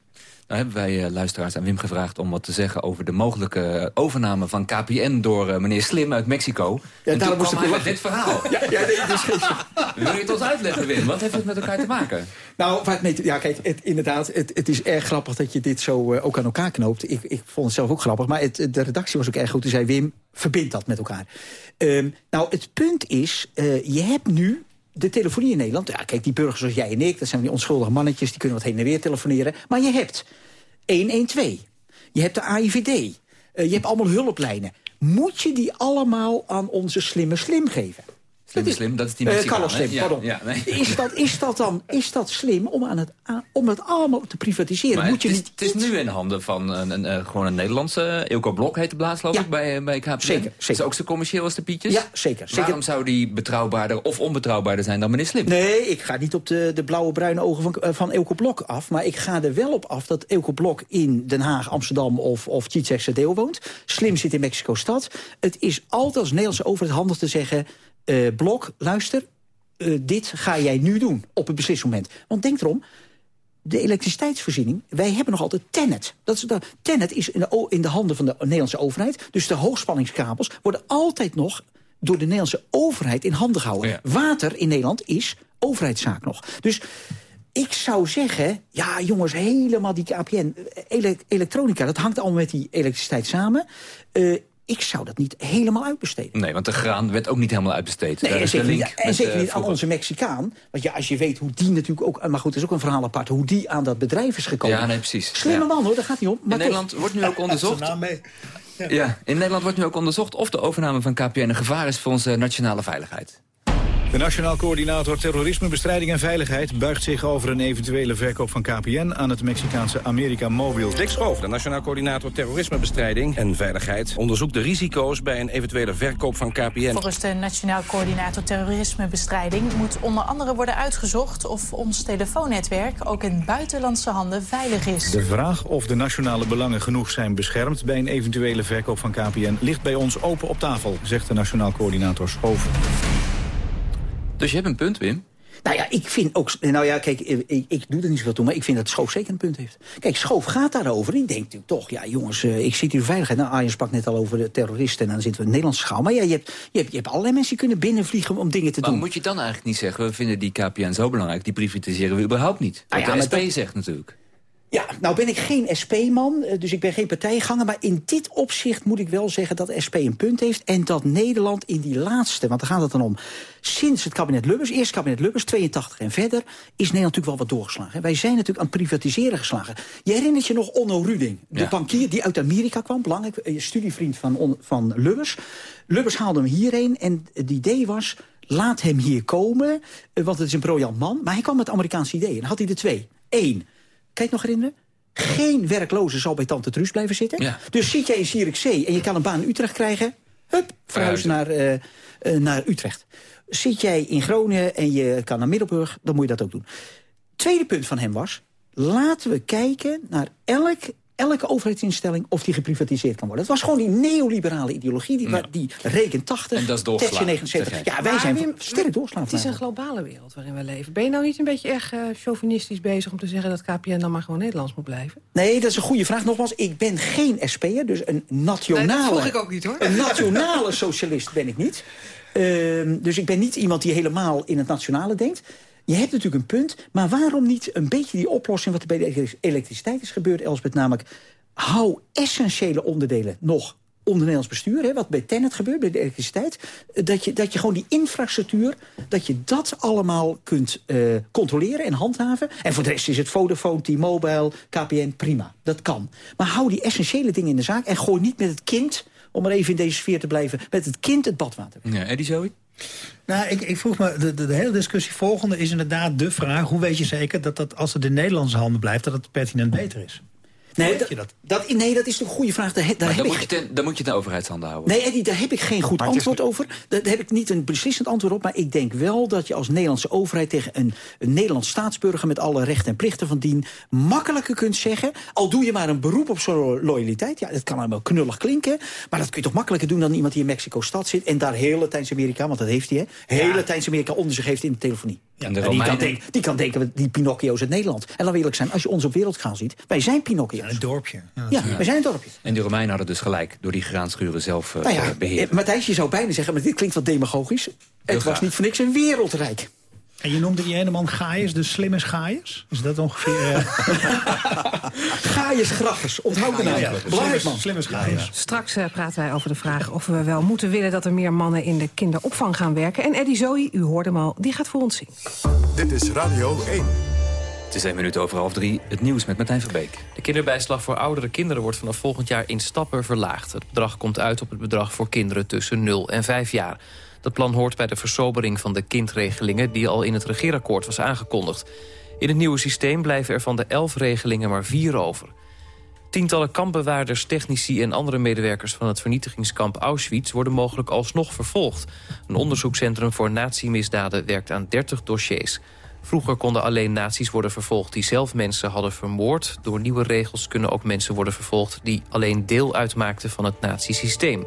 Nou hebben wij eh, luisteraars aan Wim gevraagd om wat te zeggen... over de mogelijke eh, overname van KPN door eh, meneer Slim uit Mexico.
Ja,
en
daarom
toen
moest
kwam hij met dit verhaal.
Ja, ja nee, dus,
Wil je het ons uitleggen, Wim? Wat heeft het met elkaar te maken?
Nou, te- ja, kijk, het, inderdaad, het, het is erg grappig dat je dit zo ook aan elkaar knoopt. Ik, ik vond het zelf ook grappig, maar het, de redactie was ook erg goed. Die zei, Wim, verbind dat met elkaar. Ehm, nou, het punt is, je hebt nu de telefonie in Nederland. Ja, kijk, die burgers zoals jij en ik, dat zijn die onschuldige mannetjes... die kunnen wat heen en weer telefoneren. Maar je hebt 112, je hebt de AIVD, eh, je hebt allemaal hulplijnen. Moet je die allemaal aan onze slimme slim geven?
Slim, slim, dat is die
Eh,
Mexicaan,
Carlos? Slim,
Ja,
pardon.
ja, nee.
is, dat, is dat dan is dat slim om, aan het, aan- om het allemaal te privatiseren?
Maar
Moet je
het, is,
niet
het is nu in handen van een, een, gewoon een Nederlandse... Ilko Blok heet de blaas, geloof ik, bij, eh, bij KPN.
Zeker,
Is ook zo commercieel als de Pietjes?
Ja, zeker, zeker.
Waarom zou die betrouwbaarder of onbetrouwbaarder zijn dan meneer Slim?
Nee, ik ga niet op de, de blauwe bruine ogen van, eh, van Elko Blok af. Maar ik ga er wel op af dat Elko Blok in Den Haag, Amsterdam of, of Chichester woont. Slim zit in Mexico-stad. Het is altijd als Nederlandse overheid handig te zeggen... eh, Blok, luister, eh, dit ga jij nu doen op een beslismoment. Want denk erom, de elektriciteitsvoorziening, wij hebben nog altijd Tennet. Dat is, dat, Tennet is in de, in de handen van de Nederlandse overheid. Dus de hoogspanningskabels worden altijd nog door de Nederlandse overheid in handen gehouden. Water in Nederland is overheidszaak nog. Dus ik zou zeggen, ja jongens, helemaal die KPN, eh, ele- elektronica... dat hangt allemaal met die elektriciteit samen. Ik zou dat niet helemaal uitbesteden.
Nee, want de graan werd ook niet helemaal uitbesteed.
Nee,
Daar
en zeker,
link
niet, en
met,
zeker
eh,
niet aan onze Mexicaan. Want ja, als je weet hoe die natuurlijk ook... Maar goed, dat is ook een verhaal apart. Hoe die aan dat bedrijf is gekomen.
Ja, nee, precies.
Slimme
Ja.
man hoor, daar gaat hij om. Maar
in Nederland wordt nu ook onderzocht... Ja, in Nederland wordt nu ook onderzocht of de overname van KPN een gevaar is voor onze nationale veiligheid.
De Nationaal Coördinator Terrorismebestrijding en Veiligheid... buigt zich over een eventuele verkoop van KPN aan het Mexicaanse America Mobil.
Dick Schoof, de Nationaal Coördinator Terrorismebestrijding en Veiligheid... onderzoekt de risico's bij een eventuele verkoop van KPN.
Volgens de Nationaal Coördinator Terrorismebestrijding moet onder andere worden uitgezocht of ons telefoonnetwerk ook in buitenlandse handen veilig is.
De vraag of de nationale belangen genoeg zijn beschermd... bij een eventuele verkoop van KPN ligt bij ons open op tafel... zegt de Nationaal Coördinator Schoof.
Dus je hebt een punt, Wim.
Nou ja, ik vind ook... Nou ja, kijk, ik, ik, ik doe er niet zoveel toe, maar ik vind dat Schoof zeker een punt heeft. Kijk, Schoof gaat daarover. Die denkt natuurlijk toch, ja jongens, eh, ik zit hier veiligheid. Nou, Arjen sprak net al over de terroristen en dan zitten we in Nederlandse schaal. Maar ja, je hebt, je hebt, je hebt allerlei mensen die kunnen binnenvliegen om dingen te
Maar
doen.
moet je dan eigenlijk niet zeggen... we vinden die KPN zo belangrijk, die privatiseren we überhaupt niet. Wat
Nou ja,
de
maar
SP
dat-
zegt natuurlijk.
Ja, nou ben ik geen SP-man, eh, dus ik ben geen partijganger. Maar in dit opzicht moet ik wel zeggen dat de SP een punt heeft. En dat Nederland in die laatste, want daar gaat het dan om... sinds het kabinet Lubbers, eerst kabinet Lubbers, 82 en verder... is Nederland natuurlijk wel wat doorgeslagen. Wij zijn natuurlijk aan het privatiseren geslagen. Je herinnert je nog Onno Ruding, de
Ja.
bankier die uit Amerika kwam... belangrijk, eh, studievriend van, van Lubbers. Lubbers haalde hem hierheen en het idee was... laat hem hier komen, eh, want het is een briljant man. Maar hij kwam met Amerikaanse ideeën. En dan had hij er twee. Eén, Kijk nog herinneren? Geen werkloze zal bij tante Truus blijven zitten. Dus zit jij in Zierikzee en je kan een baan in Utrecht krijgen... hup, verhuis naar, eh, eh, naar Utrecht. Zit jij in Groningen en je kan naar Middelburg, dan moet je dat ook doen. Tweede punt van hem was... laten we kijken naar elk, elke overheidsinstelling of die geprivatiseerd kan worden. Het was gewoon die neoliberale ideologie, die, die reken 80,
En dat is
Thatcher
doorgeslagen.
79. Ja, wij
Maar
zijn
Wim,
sterk doorslagen.
Het is een globale wereld waarin we leven. Ben je nou niet een beetje erg eh, chauvinistisch bezig om te zeggen dat KPN dan maar gewoon Nederlands moet blijven?
Nee, dat is een goede vraag. Nogmaals, ik ben geen SP'er, dus een nationale...
Nee, dat vroeg ik ook niet, hoor.
Een nationale socialist ben ik niet. Ehm, dus ik ben niet iemand die helemaal in het nationale denkt. Je hebt natuurlijk een punt, maar waarom niet een beetje die oplossing... wat er bij de elektriciteit is gebeurd, Elsbeth, namelijk... hou essentiële onderdelen nog onder Nederlands bestuur, hè, wat bij Tennet gebeurt, bij de elektriciteit... dat je, dat je gewoon die infrastructuur, dat je dat allemaal kunt eh, controleren en handhaven. En voor de rest is het Vodafone, T-Mobile, KPN, prima. Dat kan. Maar hou die essentiële dingen in de zaak en gooi niet met het kind... om maar even in deze sfeer te blijven, met het kind het badwater.
Ja, Eddie?
Nou, ik, ik vroeg me, de, de, de hele discussie volgende is inderdaad de vraag... hoe weet je zeker dat, dat als het in Nederlandse handen blijft... dat het pertinent beter is?
Nee, dat, dat, nee, dat is een goede vraag. Daar, daar heb
dan,
ik
moet je ten- dan moet je het in overheidshanden houden.
Nee, Eddie, daar heb ik geen goed
Maar het is
antwoord over. Daar heb ik niet een beslissend antwoord op. Maar ik denk wel dat je als Nederlandse overheid... tegen een, een Nederlands staatsburger met alle rechten en plichten van dien... makkelijker kunt zeggen... al doe je maar een beroep op zo'n lo- loyaliteit. Ja, dat kan allemaal knullig klinken. Maar dat kun je toch makkelijker doen dan iemand die in Mexico-stad zit... en daar heel Latijns-Amerika, want dat heeft hij, hè... heel Latijns-Amerika onder zich heeft in de telefonie.
En de
En die, kan denken, die kan denken, die Pinocchio's uit Nederland. En we eerlijk zijn, als je ons op wereldschaal ziet... wij zijn Pinocchio's.
Een dorpje.
Ja, wij zijn een dorpje.
En de Romeinen hadden dus gelijk door die graanschuren zelf eh,
Nou ja,
te beheren.
eh, Matthijs, je zou bijna zeggen, maar dit klinkt wat demagogisch. Het was niet voor niks een wereldrijk.
En je noemde die ene man Gaius, de slimme Gaius? Is dat ongeveer... eh,
Gaius Gracchus, onthoud de naam.
Ja, ja.
Belangrijk man.
Slimme Gaius.
Straks eh, praten wij over de vraag of we wel moeten willen... dat er meer mannen in de kinderopvang gaan werken. En Eddie Zoe, u hoorde hem al, die gaat voor ons zien.
Dit is Radio 1.
Het is één minuut over half drie. Het nieuws met Martijn Verbeek.
De kinderbijslag voor oudere kinderen wordt vanaf volgend jaar in stappen verlaagd. Het bedrag komt uit op het bedrag voor kinderen tussen 0 en 5 jaar. Dat plan hoort bij de versobering van de kindregelingen... die al in het regeerakkoord was aangekondigd. In het nieuwe systeem blijven er van de 11 regelingen maar vier over. Tientallen kampbewaarders, technici en andere medewerkers... van het vernietigingskamp Auschwitz worden mogelijk alsnog vervolgd. Een onderzoekscentrum voor natiemisdaden werkt aan 30 dossiers. Vroeger konden alleen nazi's worden vervolgd die zelf mensen hadden vermoord. Door nieuwe regels kunnen ook mensen worden vervolgd... die alleen deel uitmaakten van het nazisysteem.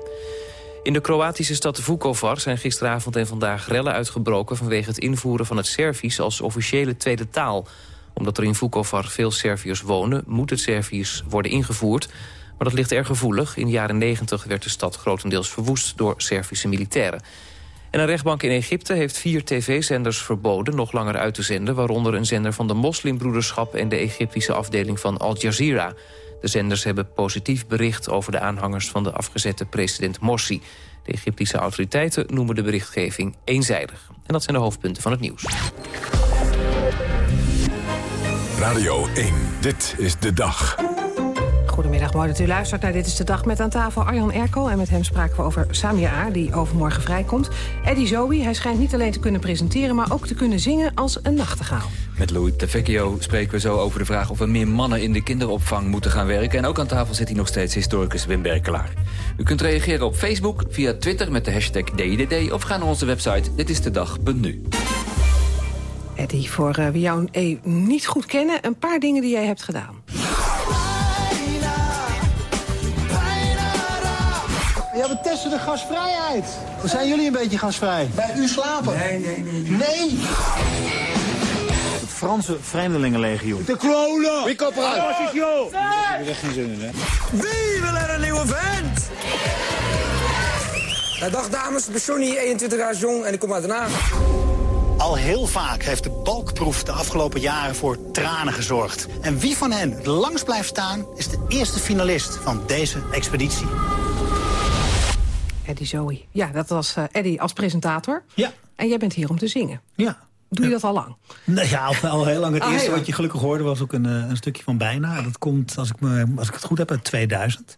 In de Kroatische stad Vukovar zijn gisteravond en vandaag rellen uitgebroken... vanwege het invoeren van het Servisch als officiële tweede taal. Omdat er in Vukovar veel Serviërs wonen, moet het Servisch worden ingevoerd. Maar dat ligt erg gevoelig. In de jaren 90 werd de stad grotendeels verwoest door Servische militairen. En een rechtbank in Egypte heeft vier tv-zenders verboden nog langer uit te zenden... waaronder een zender van de moslimbroederschap en de Egyptische afdeling van Al Jazeera. De zenders hebben positief bericht over de aanhangers van de afgezette president Morsi. De Egyptische autoriteiten noemen de berichtgeving eenzijdig. En dat zijn de hoofdpunten van het nieuws.
Radio 1. Dit is de dag.
Goedemiddag, mooi dat u luistert naar Dit is de Dag met aan tafel Arjan Erkel. En met hem spraken we over Samir A, die overmorgen vrijkomt. Eddie Zoe, hij schijnt niet alleen te kunnen presenteren... maar ook te kunnen zingen als een nachtegaal.
Met Louis Tevecchio spreken we zo over de vraag of er meer mannen in de kinderopvang moeten gaan werken. En ook aan tafel zit hij nog steeds historicus Wim Berkelaar. U kunt reageren op Facebook, via Twitter met de hashtag DIDD... of ga naar onze website ditistedag.nu.
Eddie, voor eh, wie jou eh, niet goed kennen... een paar dingen die jij hebt gedaan.
Ja, we testen de gasvrijheid. Zijn jullie een beetje gasvrij? Bij u slapen? Nee, nee, nee. Nee?
Het Franse Vreemdelingenlegioen.
De klonen! Wie kop eruit?
Ik heb er echt geen zin in, hè?
Wie wil er een nieuwe vent?
dag dames, ik ben Johnny, 21 jaar jong en ik kom uit Den Haag.
Al heel vaak heeft de balkproef de afgelopen jaren voor tranen gezorgd. En wie van hen het langst blijft staan, is de eerste finalist van deze expeditie.
Eddie Zoe. Ja, dat was eh, Eddie als presentator.
Ja.
En jij bent hier om te zingen.
Ja.
Doe je dat al lang?
Nee, ja, al, al heel lang. Het
Ah,
eerste wat je gelukkig hoorde was ook een, eh, een stukje van Bijna. Dat komt, als ik, me, als ik het goed heb, uit 2000.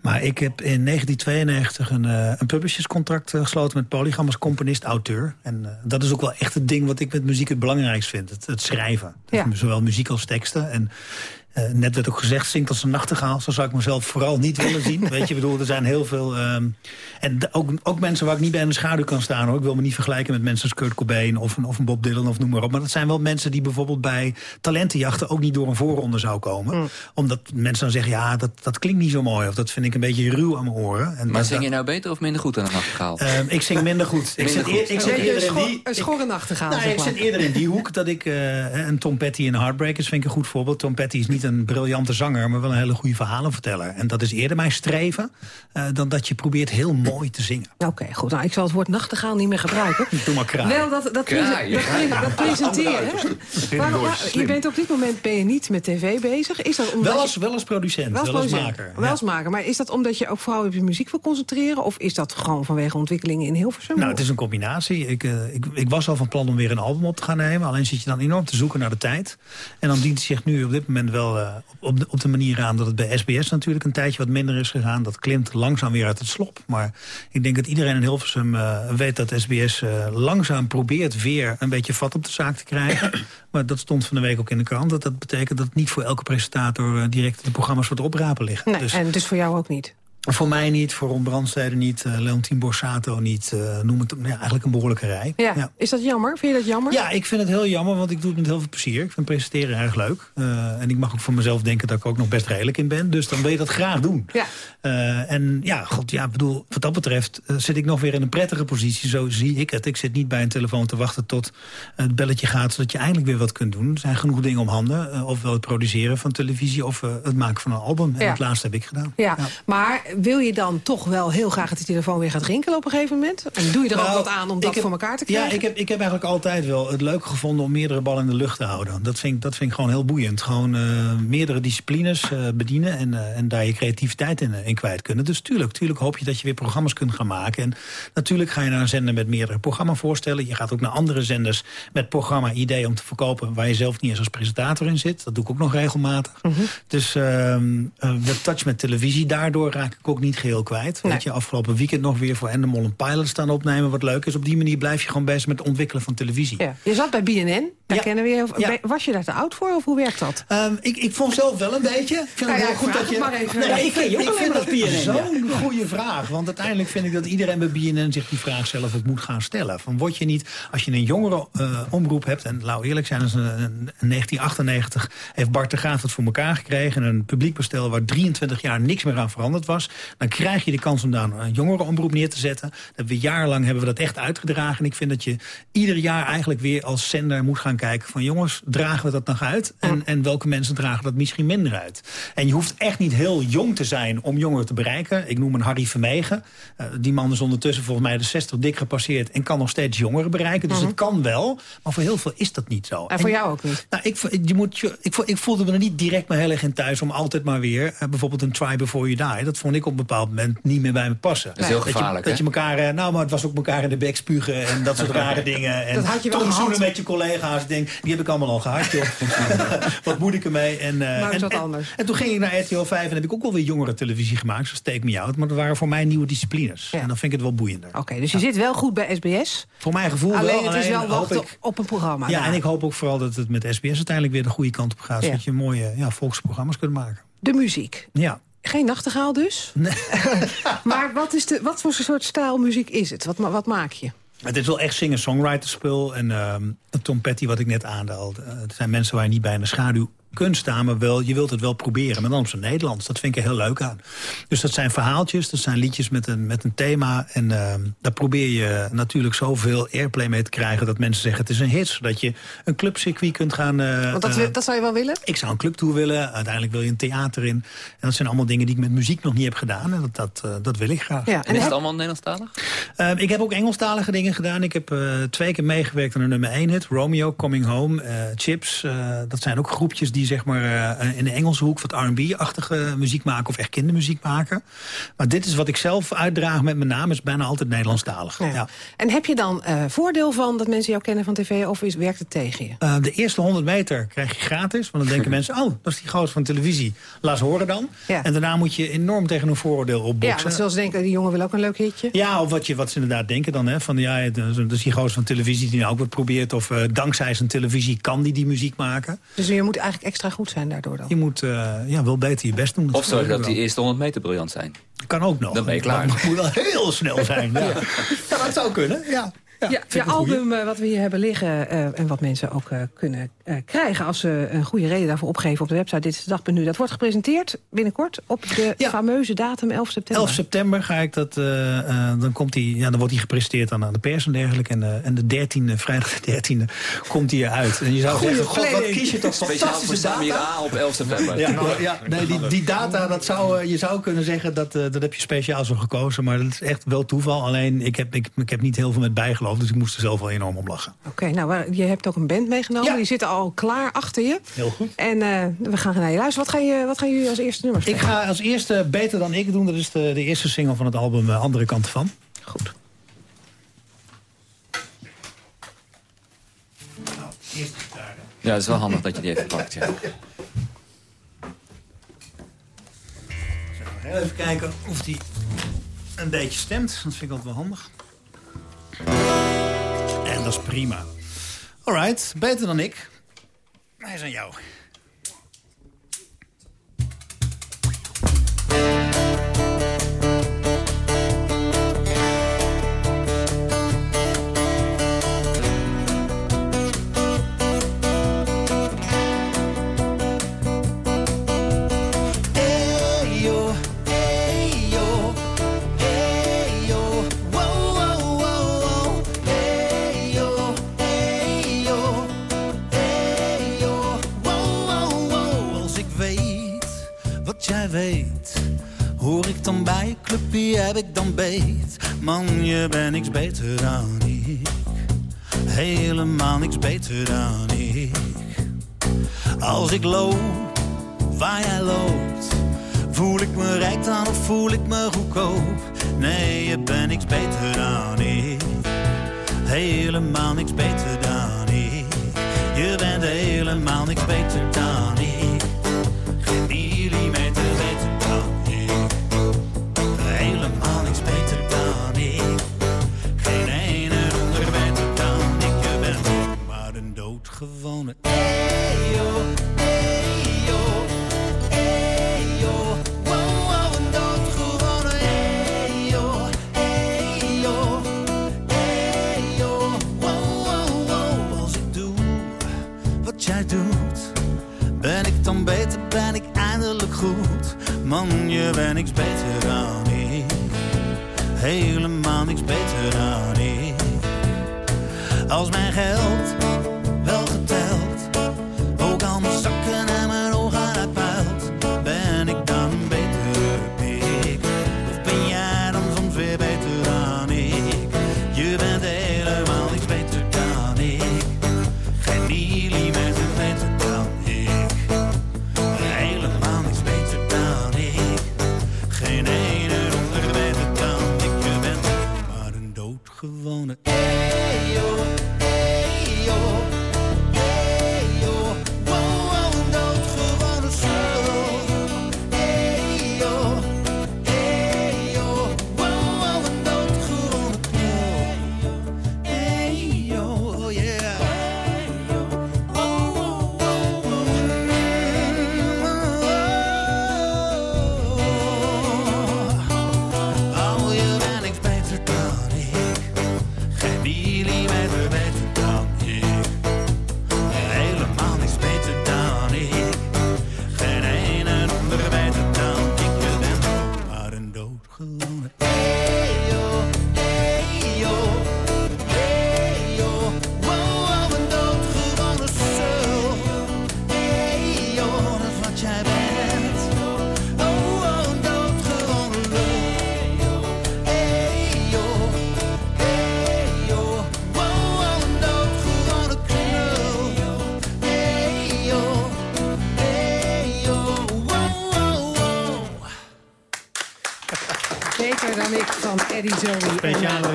Maar ik heb in 1992 een, eh, een publisherscontract gesloten met Polygram als componist-auteur. En dat is ook wel echt het ding wat ik met muziek het belangrijkst vind. Het, het schrijven.
Ja.
Zowel muziek als teksten. En Eh, net werd ook gezegd, zingt als een nachtegaal. Zo zou ik mezelf vooral niet willen zien. Weet je, bedoel, er zijn heel veel... ehm, en ook, ook mensen waar ik niet bij in de schaduw kan staan. Hoor. Ik wil me niet vergelijken met mensen als Kurt Cobain... of een, of een Bob Dylan of noem maar op. Maar dat zijn wel mensen die bijvoorbeeld bij talentenjachten... ook niet door een voorronde zou komen. Omdat mensen dan zeggen, ja, dat, dat klinkt niet zo mooi. Of dat vind ik een beetje ruw aan mijn oren. En
Maar
dat-
zing je nou beter of minder goed dan een nachtegaal?
Ehm, ik zing minder goed. Ik
Minder
zit,
goed.
eer- ik
Een
zit
beetje
eerder in die...
een schorre nachtegaal,
Nou,
zeg
ik zit eerder in die hoek dat ik... eh, en Tom Petty in Heartbreakers vind ik een goed voorbeeld. Tom Petty is niet een briljante zanger, maar wel een hele goede verhalenverteller. En dat is eerder mijn streven eh, dan dat je probeert heel mooi te zingen.
Oké, goed. Nou, ik zal het woord nachtegaal niet meer gebruiken.
Doe maar kraai.
Wel dat, dat, prese-
Kraai.
dat, pre- dat presenteren. hè?
Heel
Waar-
mooi,
waar-
slim.
je bent op dit moment ben je niet met tv bezig. Is dat omdat
Wel als,
je,
wel als producent, wel als,
producent,
maker.
Wel als maker. Maar is dat omdat je ook vooral op je muziek wil concentreren? Of is dat gewoon vanwege ontwikkelingen in Hilversum?
Nou, het is een combinatie. Ik, eh, ik, ik was al van plan om weer een album op te gaan nemen. Alleen zit je dan enorm te zoeken naar de tijd. En dan dient het zich nu op dit moment wel eh, op, op, de, op de manier aan... dat het bij SBS natuurlijk een tijdje wat minder is gegaan. Dat klimt langzaam weer uit het slop. Maar ik denk dat iedereen in Hilversum eh, weet dat SBS eh, langzaam probeert... weer een beetje vat op de zaak te krijgen. maar dat stond van de week ook in de krant. Dat, dat betekent dat niet voor elke presentator... direct de programma's voor het oprapen liggen.
Nee, en dus voor jou ook niet?
Voor mij niet, voor Ron Brandstede niet, eh Leontien Borsato niet. eh, noem het ja, eigenlijk een behoorlijke rij.
Ja. Is dat jammer? Vind je dat jammer?
Ja, ik vind het heel jammer, want ik doe het met heel veel plezier. Ik vind presenteren erg leuk. Eh, en ik mag ook van mezelf denken dat ik ook nog best redelijk in ben. Dus dan wil je dat graag doen.
Ja.
En ja, god, ja, bedoel, wat dat betreft zit ik nog weer in een prettige positie. Zo zie ik het. Ik zit niet bij een telefoon te wachten tot het belletje gaat... zodat je eindelijk weer wat kunt doen. Er zijn genoeg dingen om handen. ofwel het produceren van televisie of het maken van een album. En
Ja.
het laatste heb ik gedaan.
Ja, maar wil je dan toch wel heel graag dat die telefoon weer gaat rinkelen op een gegeven moment? En doe je er ook
Nou,
wat aan om dat
heb-
voor elkaar te krijgen?
Ja, ik heb, ik heb eigenlijk altijd wel het leuk gevonden om meerdere ballen in de lucht te houden. Dat vind ik, dat vind ik gewoon heel boeiend. Gewoon eh, meerdere disciplines eh, bedienen en, eh, en daar je creativiteit in, in kwijt kunnen. Dus tuurlijk, tuurlijk hoop je dat je weer programma's kunt gaan maken. En natuurlijk ga je naar een zender met meerdere programmavoorstellen. Je gaat ook naar andere zenders met programma-ideeën om te verkopen... waar je zelf niet eens als presentator in zit. Dat doe ik ook nog regelmatig.
Mhm.
Dus ehm de touch met televisie, daardoor raak ik ook niet geheel kwijt. Weet je, afgelopen weekend nog weer voor Endemol een pilot staan opnemen. Wat leuk is, op die manier blijf je gewoon bezig met het ontwikkelen van televisie.
Ja. Je zat bij BNN, daar
Ja.
kennen we je.
Ja.
Was je daar te oud voor of hoe werkt dat?
Ehm, ik, ik vond zelf wel een beetje. Ik vind
Nou
het heel
ik
goed dat je.
het maar even.
Nee, ik,
ik
ik vind dat zo'n goede vraag. Want uiteindelijk vind ik dat iedereen bij BNN zich die vraag zelf ook moet gaan stellen. Van word je niet, als je een jongere eh, omroep hebt, en laten we eerlijk zijn, dus, in 1998 heeft Bart de Graaf het voor elkaar gekregen. En een publiek bestel waar 23 jaar niks meer aan veranderd was. Dan krijg je de kans om daar een jongere omroep neer te zetten. Dat we jarenlang hebben we dat echt uitgedragen. En ik vind dat je ieder jaar eigenlijk weer als zender moet gaan kijken van jongens, dragen we dat nog uit? En, en welke mensen dragen dat misschien minder uit? En je hoeft echt niet heel jong te zijn om jongeren te bereiken. Ik noem een Harry Vermegen. Eh, die man is ondertussen volgens mij de 60 dik gepasseerd... en kan nog steeds jongeren bereiken. Dus het kan wel, maar voor heel veel is dat niet zo.
En voor jou ook niet?
Nou, ik, je moet, ik, ik voelde me er niet direct maar heel erg in thuis... om altijd maar weer, eh, bijvoorbeeld een try before you die... dat vond ik op een bepaald moment niet meer bij me passen.
Dat is heel
Dat je-
gevaarlijk,
Dat je, elkaar, eh, nou, maar het was ook elkaar in de bek spugen... en dat soort rare dingen. En
Dat had je wel
tongzoenen
gehad.
met je collega's. Ik denk, die heb ik allemaal al gehad, joh. Wat moet ik ermee? En,
is
en,
wat
en-
anders.
en toen ging ik naar RTL 5 en heb ik ook wel weer jongere televisie gemaakt. Zoals Take Me Out. Maar dat waren voor mij nieuwe disciplines. En dan vind ik het wel boeiender.
Oké, dus je zit wel goed bij SBS.
Voor mijn gevoel
Alleen
wel.
het is wel wachten
ik-
op een programma.
ja, en ik hoop ook vooral dat het met SBS uiteindelijk weer de goede kant op gaat.
Ja.
Zodat je mooie ja, volksprogramma's kunt maken.
De muziek.
Ja.
Geen nachtegaal dus? maar wat, is de, wat voor soort stijl muziek is het? Wat, wat maak je?
Het is wel echt singer-songwriter-spul. En ehm, Tom Petty, wat ik net aandaalde. eh, het zijn mensen waar je niet bij in de schaduw maar wel, je wilt het wel proberen, maar dan op zijn Nederlands. Dat vind ik er heel leuk aan. Dus dat zijn verhaaltjes, dat zijn liedjes met een, met een thema. En ehm, daar probeer je natuurlijk zoveel airplay mee te krijgen... dat mensen zeggen het is een hit, zodat je een clubcircuit kunt gaan... eh,
Want dat,
eh,
dat zou je wel willen?
ik zou een clubtour willen. Uiteindelijk wil je een theater in. En dat zijn allemaal dingen die ik met muziek nog niet heb gedaan. En dat, dat, eh, dat wil ik graag.
Ja,
En is het allemaal Nederlandstalig?
Ehm, ik heb ook Engelstalige dingen gedaan. Ik heb eh, twee keer meegewerkt aan een nummer 1 hit. Romeo, Coming Home, eh, Chips. eh, dat zijn ook groepjes die zeg maar eh, in de Engelse hoek wat R&B-achtige muziek maken. Of echt kindermuziek maken. Maar dit is wat ik zelf uitdraag met mijn naam. is bijna altijd Nederlandstalig. Ja.
En heb je dan eh, voordeel van dat mensen jou kennen van tv... of is, werkt het tegen je?
Eh, de eerste 100 meter krijg je gratis. Want dan denken mensen, oh, dat is die gozer van televisie. Laat ze horen dan.
Ja.
En daarna moet je enorm tegen een vooroordeel
Ja,
opboksen.
want zoals denken, die jongen wil ook een leuk hitje.
Ja, of wat, je, wat ze inderdaad denken dan. Hè, van, ja, dat is die gozer van televisie die nou ook wat probeert. Of dankzij zijn televisie kan die die muziek maken.
Dus je moet eigenlijk extra goed zijn daardoor dan.
Je moet eh, ja, wel beter je best doen.
Of zorg dat die eerste 100 meter briljant zijn.
Kan ook nog.
Dan ben je klaar.
Dat moet wel heel snel zijn. Ja, ja dat zou kunnen. Ja. Ja,
je album eh, wat we hier hebben liggen eh, en wat mensen ook eh, kunnen eh, krijgen... als ze een goede reden daarvoor opgeven op de website Dit is de dag.nu. Dat wordt gepresenteerd binnenkort op de fameuze datum 11 september.
11 september ga ik dat, eh, eh, dan, komt die, ja, dan wordt hij gepresenteerd aan, aan de pers en dergelijke. En, eh, en de 13e, vrijdag de 13e, komt hij eruit. En je zou
Goeie
zeggen, god, wat kies je toch
Speciaal voor
fantastische
Samir
data.
A op 11 september.
Ja, nou, ja, nee, die, die data, dat zou, je zou kunnen zeggen, dat, eh, dat heb je speciaal zo gekozen. Maar dat is echt wel toeval. Alleen, ik heb, ik, ik heb niet heel veel met bijgeloof, dus ik moest er zelf wel enorm om lachen.
Oké, nou, je hebt ook een band meegenomen. Die zitten al klaar achter je.
Heel goed.
En eh, we gaan naar je luisteren. Wat, ga je, wat gaan jullie als eerste nummer
Ik ga als eerste Beter dan ik doen. Dat is de, de eerste single van het album eh, Andere Kant van.
Goed.
Ja, dat is wel handig dat je die even pakt. Ja.
Even kijken of die een beetje stemt. Dat vind ik altijd wel handig. Dat is prima. Alright, beter dan ik. Hij is aan jou.
Hoor ik dan bij je clubje, heb ik dan beet. Man, je bent niks beter dan ik. Helemaal niks beter dan ik. Als ik loop waar jij loopt, voel ik me rijk dan of voel ik me goedkoop? Nee, je bent niks beter dan ik. Helemaal niks beter dan ik. Je bent helemaal niks beter dan ik. Bent niks beter dan ik. Helemaal niks beter dan ik. Als mijn geld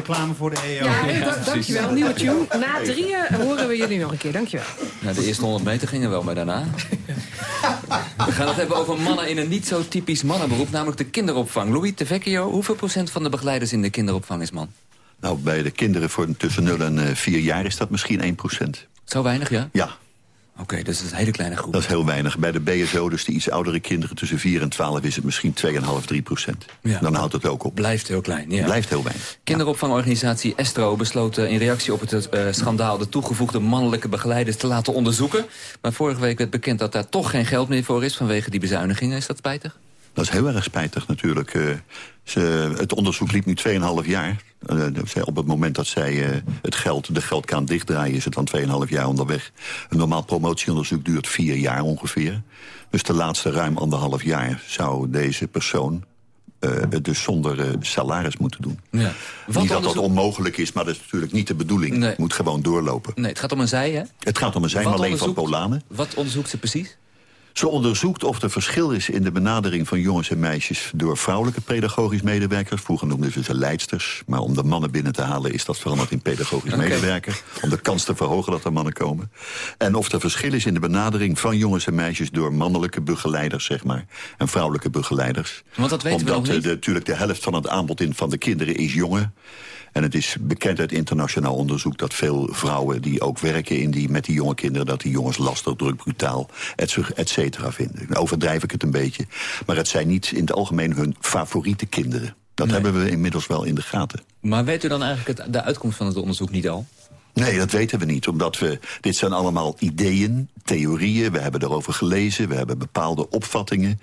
reclame voor de EO.
Ja, da- dankjewel. Nieuwe tune. Na drieën horen we jullie nog een keer. Dankjewel.
Nou, de eerste 100 meter gingen wel, maar daarna... We gaan het hebben over mannen in een niet zo typisch mannenberoep, namelijk de kinderopvang. Louis Tevecchio, hoeveel procent van de begeleiders in de kinderopvang is man?
Nou, bij de kinderen voor tussen 0 en eh, 4 jaar is dat misschien 1 procent.
Zo weinig, ja?
Ja.
Oké, dus dat is een hele kleine groep.
Dat is heel weinig. Bij de BSO, dus de iets oudere kinderen tussen 4 en 12... is het misschien 2,5, 3 procent.
Ja.
Dan houdt het ook op.
Blijft heel klein, ja.
Blijft heel weinig.
Kinderopvangorganisatie Estro besloot in reactie op het eh, schandaal... de toegevoegde mannelijke begeleiders te laten onderzoeken. Maar vorige week werd bekend dat daar toch geen geld meer voor is... vanwege die bezuinigingen. Is dat spijtig?
Dat is heel erg spijtig natuurlijk. Eh, ze, het onderzoek liep nu 2,5 jaar. Eh, zij- op het moment dat zij eh, het geld, de geldkraan dichtdraaien... is het dan 2,5 jaar onderweg. Een normaal promotieonderzoek duurt 4 jaar ongeveer. Dus de laatste ruim anderhalf jaar zou deze persoon... het dus zonder salaris moeten doen.
Ja.
niet dat dat onmogelijk is, maar dat is natuurlijk niet de bedoeling. Het moet gewoon doorlopen.
Nee, het gaat om een zij, hè?
Het gaat om een zijn
Wat
alleen van Polanen.
Wat onderzoekt ze precies?
Ze onderzoekt of er verschil is in de benadering van jongens en meisjes... door vrouwelijke pedagogisch medewerkers. Vroeger noemden ze ze leidsters. Maar om de mannen binnen te halen is dat veranderd in pedagogisch medewerker. Om de kans te verhogen dat er mannen komen. En of er verschil is in de benadering van jongens en meisjes... door mannelijke begeleiders, zeg maar. En vrouwelijke begeleiders.
Want dat weten we
Omdat
nog niet.
de, natuurlijk de helft van het aanbod in, van de kinderen is jongen. En het is bekend uit internationaal onderzoek dat veel vrouwen die ook werken in die, met die jonge kinderen... dat die jongens lastig, druk, brutaal, et ce- et cetera vinden. Dan overdrijf ik het een beetje. Maar het zijn niet in het algemeen hun favoriete kinderen. Dat hebben we inmiddels wel in de gaten.
Maar weet u dan eigenlijk het, de uitkomst van het onderzoek niet al?
Nee, dat weten we niet, omdat we... Dit zijn allemaal ideeën, theorieën, we hebben erover gelezen... we hebben bepaalde opvattingen.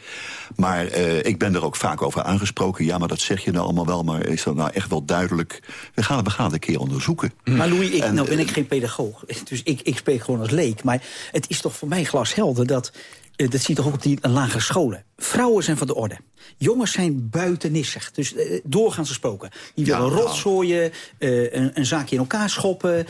Maar eh, ik ben er ook vaak over aangesproken. Ja, maar dat zeg je nou allemaal wel, maar is dat nou echt wel duidelijk? We gaan, we gaan het een keer onderzoeken.
Maar Louis, ik,
En,
nou ben
eh,
ik geen pedagoog. Dus ik, ik spreek gewoon als leek. Maar het is toch voor mij glashelder dat... eh, dat zie je toch ook op die lagere scholen. Vrouwen zijn van de orde. Jongens zijn buitennissig. Dus eh, doorgaans gesproken. Die
Ja,
willen
nou.
rotzooien, eh, een, een zaakje in elkaar schoppen...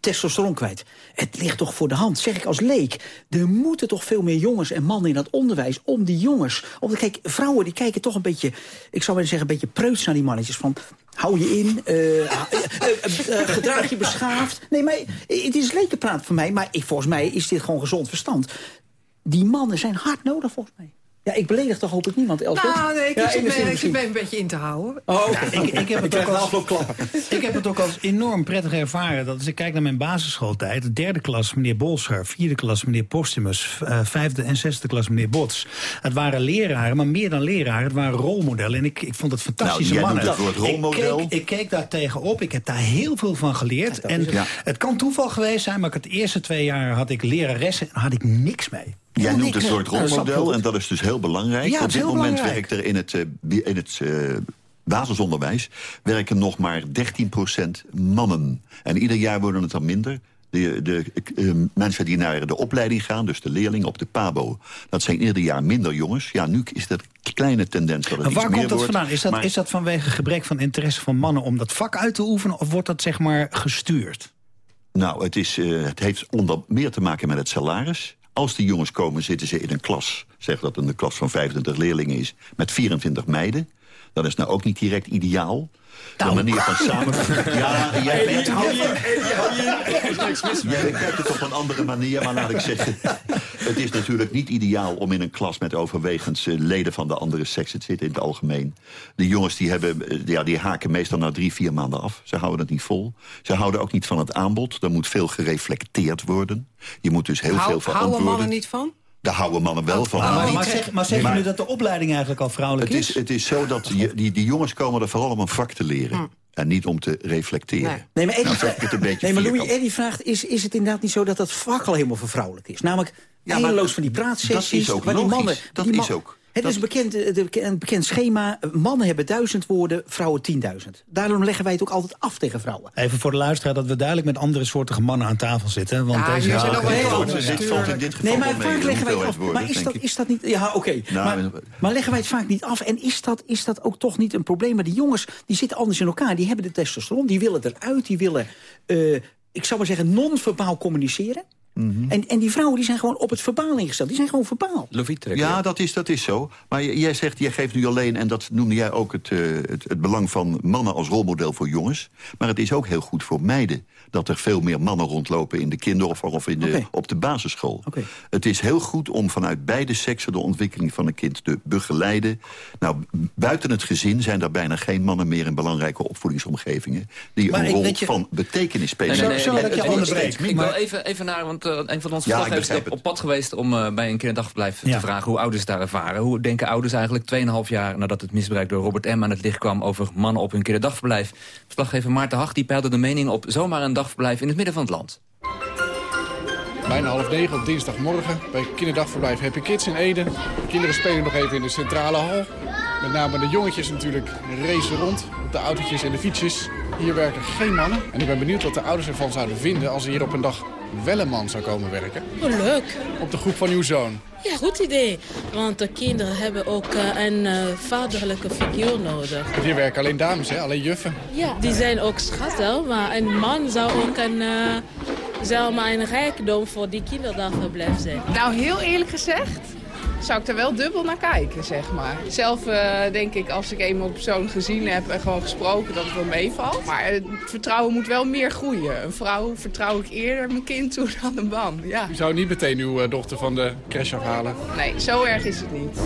testosteron kwijt. Het ligt toch voor de hand, zeg ik als leek. Er moeten toch veel meer jongens en mannen in dat onderwijs... om die jongens... Omdat, kijk, vrouwen die kijken toch een beetje... ik zou willen zeggen, een beetje preuts naar die mannetjes. Van, hou je in, gedraag je beschaafd. Nee, maar het is lekenpraat voor mij. Maar ik, volgens mij is dit gewoon gezond verstand. Die mannen zijn hard nodig, volgens mij. Ja, ik beledig toch hoop ik niemand, Elsbeth?
Nou, nee, ik,
Ja,
zit, me, ik
misschien.
zit me een beetje in te houden.
Oh.
Ik, ik, heb het ook als,
afloopklappen.
ik heb het ook als enorm prettig ervaren. Dat als ik kijk naar mijn basisschooltijd. De derde klas meneer Bolscher. Vierde klas meneer Postumus. eh, vijfde en zesde klas meneer Bots. Het waren leraren, maar meer dan leraren. Het waren rolmodellen. En ik, ik vond het fantastische
Nou, jij
mannen.
woord rolmodel.
Ik keek, ik keek daar tegenop. Ik heb daar heel veel van geleerd. en
het. Ja.
het kan toeval geweest zijn. Maar ik het eerste twee jaar had ik leraressen. En had ik niks mee.
Jij noemt
dat snap ik heel
rolmodel en dat is dus heel belangrijk.
Ja,
Op dit moment
belangrijk.
werkt er in het, eh, in het eh, basisonderwijs werken nog maar 13% mannen. En ieder jaar worden het dan minder. De, de eh, mensen die naar de opleiding gaan, dus de leerlingen op de PABO... dat zijn ieder jaar minder jongens. Ja, nu is dat een kleine tendens dat het
Maar
iets
waar komt dat
wordt.
vandaan? Is dat,
Maar-
is dat vanwege gebrek van interesse van mannen om dat vak uit te oefenen? Of wordt dat zeg maar gestuurd?
Nou, het, is, eh, het heeft onder meer te maken met het salaris. Als die jongens komen, zitten ze in een klas. Zeg dat het een klas van 25 leerlingen is. Met 24 meiden. Dat is nou ook niet direct ideaal. De manier van samenwerken. Ja, jij bent... Jij kijkt het op een andere manier, maar laat ik zeggen... het is natuurlijk niet ideaal om in een klas met overwegend eh, leden van de andere seks te zitten in het algemeen. De jongens die, hebben, eh, ja, die haken meestal na drie, vier maanden af. Ze houden het niet vol. Ze houden ook niet van het aanbod. Er moet veel gereflecteerd worden. Je moet dus heel veel
Hou, houden
verantwoorden.
mannen niet van?
Daar houden mannen wel van.
maar, maar zeg, maar zeg je
Maar
nu dat de opleiding eigenlijk al vrouwelijk
het
is?
is, het is zo dat je, die, die jongens komen er vooral om een vak te leren. En niet om te reflecteren.
Nee, maar Eddie,
nou zeg ik het een beetje
nee, maar Louis. Eddie vraagt, is, is het inderdaad niet zo dat dat vak al helemaal vervrouwelijk is? Namelijk,
Ja, maar
eindeloos van die
dat
praatsessies.
is ook
waar die
logisch.
mannen,
Dat
die
is ook.
Het
Dat-
is een bekend, eh, een bekend schema. Mannen hebben duizend woorden, vrouwen 10.000. Daarom leggen wij het ook altijd af tegen vrouwen.
Even voor de luisteraar dat we duidelijk met andere soortige mannen aan tafel zitten. Want
Ja,
deze ja,
heel veel
dit valt in dit geval
Nee, maar vaak leggen wij het af. Maar is dat, is dat niet... Ja, oké.
Nou,
maar, maar leggen wij het vaak niet af? En is dat, is dat ook toch niet een probleem? Maar die jongens, die zitten anders in elkaar. Die hebben de testosteron, die willen eruit. Die willen, eh, ik zou maar zeggen, non-verbaal communiceren.
Mhm.
En, en die vrouwen die zijn gewoon op het verbaal ingesteld. Die zijn gewoon verbaal.
Ja, dat is, dat is zo. Maar jij zegt, jij geeft nu alleen... en dat noemde jij ook het, eh, het, het belang van mannen als rolmodel voor jongens. Maar het is ook heel goed voor meiden... dat er veel meer mannen rondlopen in de kinderopvang... of in de, op de basisschool. Het is heel goed om vanuit beide seksen... de ontwikkeling van een kind te begeleiden. Nou, buiten het gezin zijn er bijna geen mannen meer... in belangrijke opvoedingsomgevingen... die
Maar
een rol
je-
van betekenis spelen.
Nee, nee, nee, nee,
en-
ik- Ik wil even, even naar, want eh, een van onze
Ja,
verslaggevers op, pad geweest... om eh, bij een kinderdagverblijf
Ja.
te vragen hoe ouders daar ervaren. Hoe denken ouders eigenlijk 2,5 jaar nadat het misbruik door Robert M. aan het licht kwam... over mannen op hun kinderdagverblijf? Verslaggever Maarten Hag die peilde de mening op zomaar een dagverblijf in het midden van het land.
Bijna half negen op dinsdagmorgen bij kinderdagverblijf Happy Kids in Ede. De kinderen spelen nog even in de centrale hal. Met name de jongetjes natuurlijk racen rond op de autootjes en de fietsjes. Hier werken geen mannen. En ik ben benieuwd wat de ouders ervan zouden vinden als er hier op een dag wel een man zou komen werken.
Oh, leuk.
Op de groep van uw zoon.
Ja, goed idee. Want de kinderen hebben ook eh, een eh, vaderlijke figuur nodig.
Want hier werken alleen dames, hè? alleen juffen.
Ja, die zijn ook schattig, maar een man zou ook een, eh, zou maar een rijkdom voor die kinderdagverblijf zijn.
Nou, heel eerlijk gezegd zou ik er wel dubbel naar kijken, zeg maar. Zelf eh, denk ik, als ik eenmaal persoon gezien heb en gewoon gesproken, dat het wel meevalt. Maar het vertrouwen moet wel meer groeien. Een vrouw vertrouw ik eerder mijn kind toe dan een man, ja.
U zou niet meteen uw eh, dochter van de crash afhalen.
Nee, zo erg is het niet.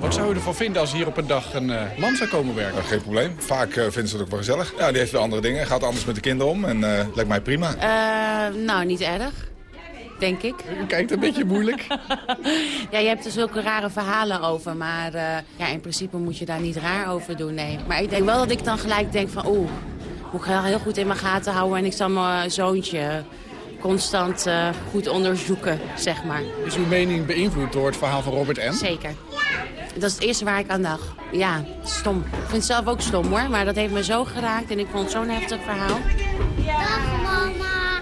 Wat zou u ervan vinden als hier op een dag een eh, man zou komen werken?
geen probleem. Vaak eh, vinden ze het ook wel gezellig. Ja, die heeft wel andere dingen. Gaat anders met de kinderen om. En eh lijkt mij prima.
Eh, nou, niet erg. Denk ik.
U kijkt een beetje moeilijk.
ja, je hebt er zulke rare verhalen over. Maar eh, ja, in principe moet je daar niet raar over doen, nee. Maar ik denk wel dat ik dan gelijk denk van... Oeh, moet ik heel goed in mijn gaten houden. En ik zal mijn zoontje constant eh, goed onderzoeken, zeg maar.
Is uw mening beïnvloed door het verhaal van Robert M?
Zeker. Dat is het eerste waar ik aan dacht. Ja, stom. Ik vind het zelf ook stom hoor. Maar dat heeft me zo geraakt en ik vond het zo'n heftig verhaal.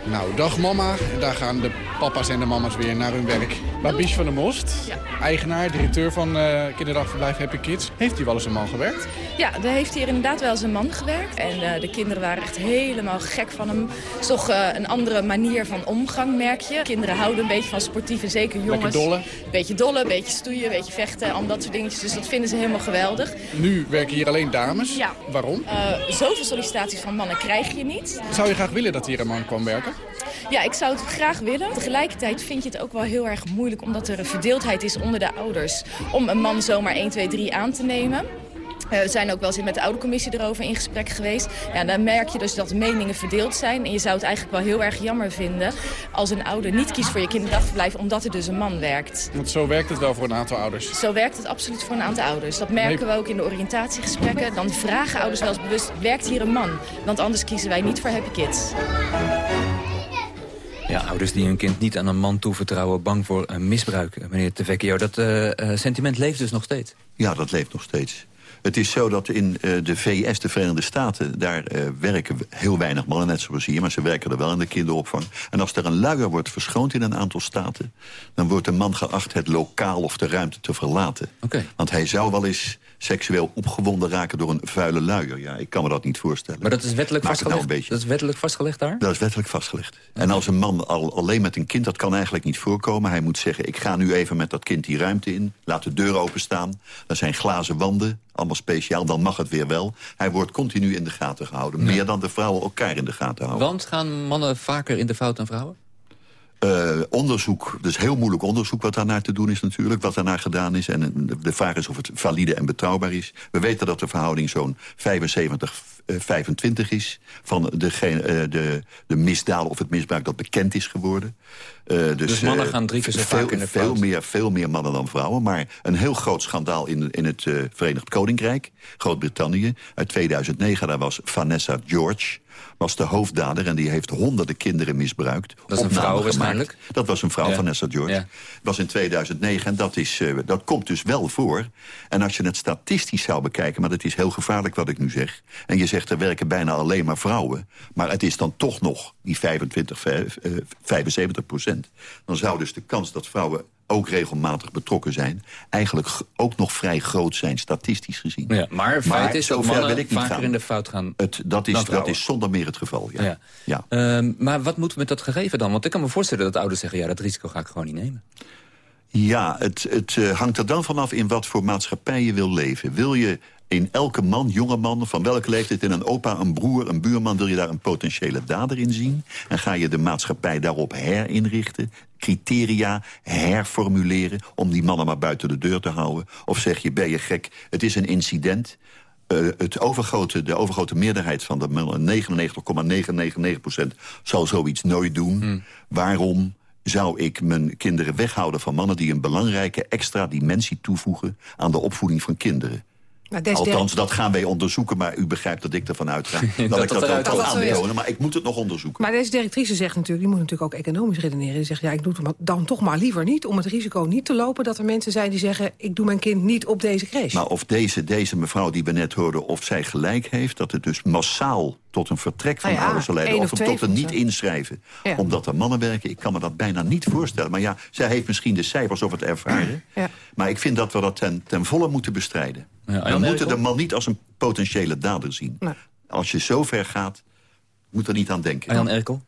Nou, dag mama. En daar gaan de papa's en de mama's weer naar hun werk. Babiche van der Most, eigenaar, directeur van eh, kinderdagverblijf Happy Kids. Heeft u wel eens een man gewerkt?
Ja, er heeft hier inderdaad wel eens een man gewerkt. En eh, de kinderen waren echt helemaal gek van hem. Het is toch eh, een andere manier van omgang, merk je. Kinderen houden een beetje van sportieve, zeker jongens.
Lekker dolle.
Beetje dolle, beetje stoeien, een beetje vechten, al dat soort dingetjes. Dus dat vinden ze helemaal geweldig.
Nu werken hier alleen dames.
Ja.
Waarom?
Zoveel sollicitaties van mannen krijg je niet.
Zou je graag willen dat hier een man kwam werken?
Ja, ik zou het graag willen. Tegelijkertijd vind je het ook wel heel erg moeilijk... omdat er een verdeeldheid is onder de ouders... om een man zomaar 1, 2, 3 aan te nemen. Eh, we zijn ook wel eens met de oude commissie erover in gesprek geweest. Ja, dan merk je dus dat meningen verdeeld zijn. En je zou het eigenlijk wel heel erg jammer vinden... als een ouder niet kiest voor je kinderdagverblijf... omdat er dus een man werkt.
Want zo werkt het wel voor een aantal ouders.
Zo werkt het absoluut voor een aantal ouders. Dat merken we ook in de oriëntatiegesprekken. Dan vragen ouders wel eens bewust, werkt hier een man? Want anders kiezen wij niet voor Happy Kids.
Ja, ouders die hun kind niet aan een man toevertrouwen... bang voor een misbruik, eh, meneer Tevecchio. Dat eh, eh, sentiment leeft dus nog steeds.
Ja, dat leeft nog steeds. Het is zo dat in de VS, de Verenigde Staten... daar werken heel weinig mannen, net zoals hier... maar ze werken er wel in de kinderopvang. En als er een luier wordt verschoond in een aantal staten... dan wordt een man geacht het lokaal of de ruimte te verlaten. Want hij zou wel eens seksueel opgewonden raken door een vuile luier. Ja, ik kan me dat niet voorstellen.
Maar dat is wettelijk
nou
vastgelegd, dat is wettelijk vastgelegd daar?
Dat is wettelijk vastgelegd. En als een man al, alleen met een kind, dat kan eigenlijk niet voorkomen. Hij moet zeggen, ik ga nu even met dat kind die ruimte in. Laat de deur openstaan. Er zijn glazen wanden, allemaal speciaal. Dan mag het weer wel. Hij wordt continu in de gaten gehouden. Meer dan de vrouwen elkaar in de gaten houden.
Want gaan mannen vaker in de fout dan vrouwen?
Eh, onderzoek, dus heel moeilijk onderzoek wat daarnaar te doen is natuurlijk. Wat daarnaar gedaan is. En de vraag is of het valide en betrouwbaar is. We weten dat de verhouding zo'n 75, eh, 25 is. Van degene, eh, de, de misdaden of het misbruik dat bekend is geworden. Dus,
Dus mannen gaan drie keer zo
veel,
vaak in de
veel meer, veel meer mannen dan vrouwen. Maar een heel groot schandaal in, in het Verenigd Koninkrijk. Groot-Brittannië. Uit 2009, daar was Vanessa George was de hoofddader en die heeft honderden kinderen misbruikt.
Dat is een vrouw waarschijnlijk?
Dat was een vrouw,
Ja.
Vanessa George.
Ja.
Dat was in 2009 en dat, is, eh, dat komt dus wel voor. En als je het statistisch zou bekijken, maar dat is heel gevaarlijk wat ik nu zeg. En je zegt er werken bijna alleen maar vrouwen. Maar het is dan toch nog die 25, vijf- eh, 75 procent. Dan zou dus de kans dat vrouwen ook regelmatig betrokken zijn... eigenlijk ook nog vrij groot zijn, statistisch gezien.
Ja, maar feit is dat
zover
mannen
wil ik niet
vaker
gaan.
in de fout gaan
Het, dat, is,
dan
dat is zonder meer het geval, ja.
Ja.
ja.
Ehm, maar wat moeten we met dat gegeven dan? Want ik kan me voorstellen dat ouders zeggen... ja, dat risico ga ik gewoon niet nemen.
Ja, het, het eh, hangt er dan vanaf in wat voor maatschappij je wil leven. Wil je in elke man, jonge man, van welke leeftijd... in een opa, een broer, een buurman, wil je daar een potentiële dader in zien? En ga je de maatschappij daarop herinrichten? Criteria herformuleren om die mannen maar buiten de deur te houden? Of zeg je, ben je gek, het is een incident... eh, het overgrote, de overgrote meerderheid van de mannen... 99,999% zal zoiets nooit doen.
Hmm.
Waarom zou ik mijn kinderen weghouden van mannen... die een belangrijke extra dimensie toevoegen... aan de opvoeding van kinderen?
Des-
Althans, dat gaan wij onderzoeken, maar u begrijpt dat ik ervan uitga. dat,
Dat
ik
dat
dat ook kan aantonen, maar ik moet het nog onderzoeken.
Maar deze directrice zegt natuurlijk, die moet natuurlijk ook economisch redeneren. Die zegt, ja, ik doe het dan toch maar liever niet... om het risico niet te lopen dat er mensen zijn die zeggen... ik doe mijn kind niet op deze crash.
Maar of deze, deze mevrouw die we net hoorden, of zij gelijk heeft... dat het dus massaal tot een vertrek van
Nou ja,
ouders zal leiden... of
of
tot
van
niet inschrijven.
Ja.
Omdat er mannen werken, ik kan me dat bijna niet voorstellen. Maar ja, zij heeft misschien de cijfers of het ervaren.
Ja.
Maar ik vind dat we dat ten, ten volle moeten bestrijden.
Ja,
we moeten de man niet als een potentiële dader zien.
Nee.
Als je zo ver gaat, moet er niet aan denken.
Arjan Erkel?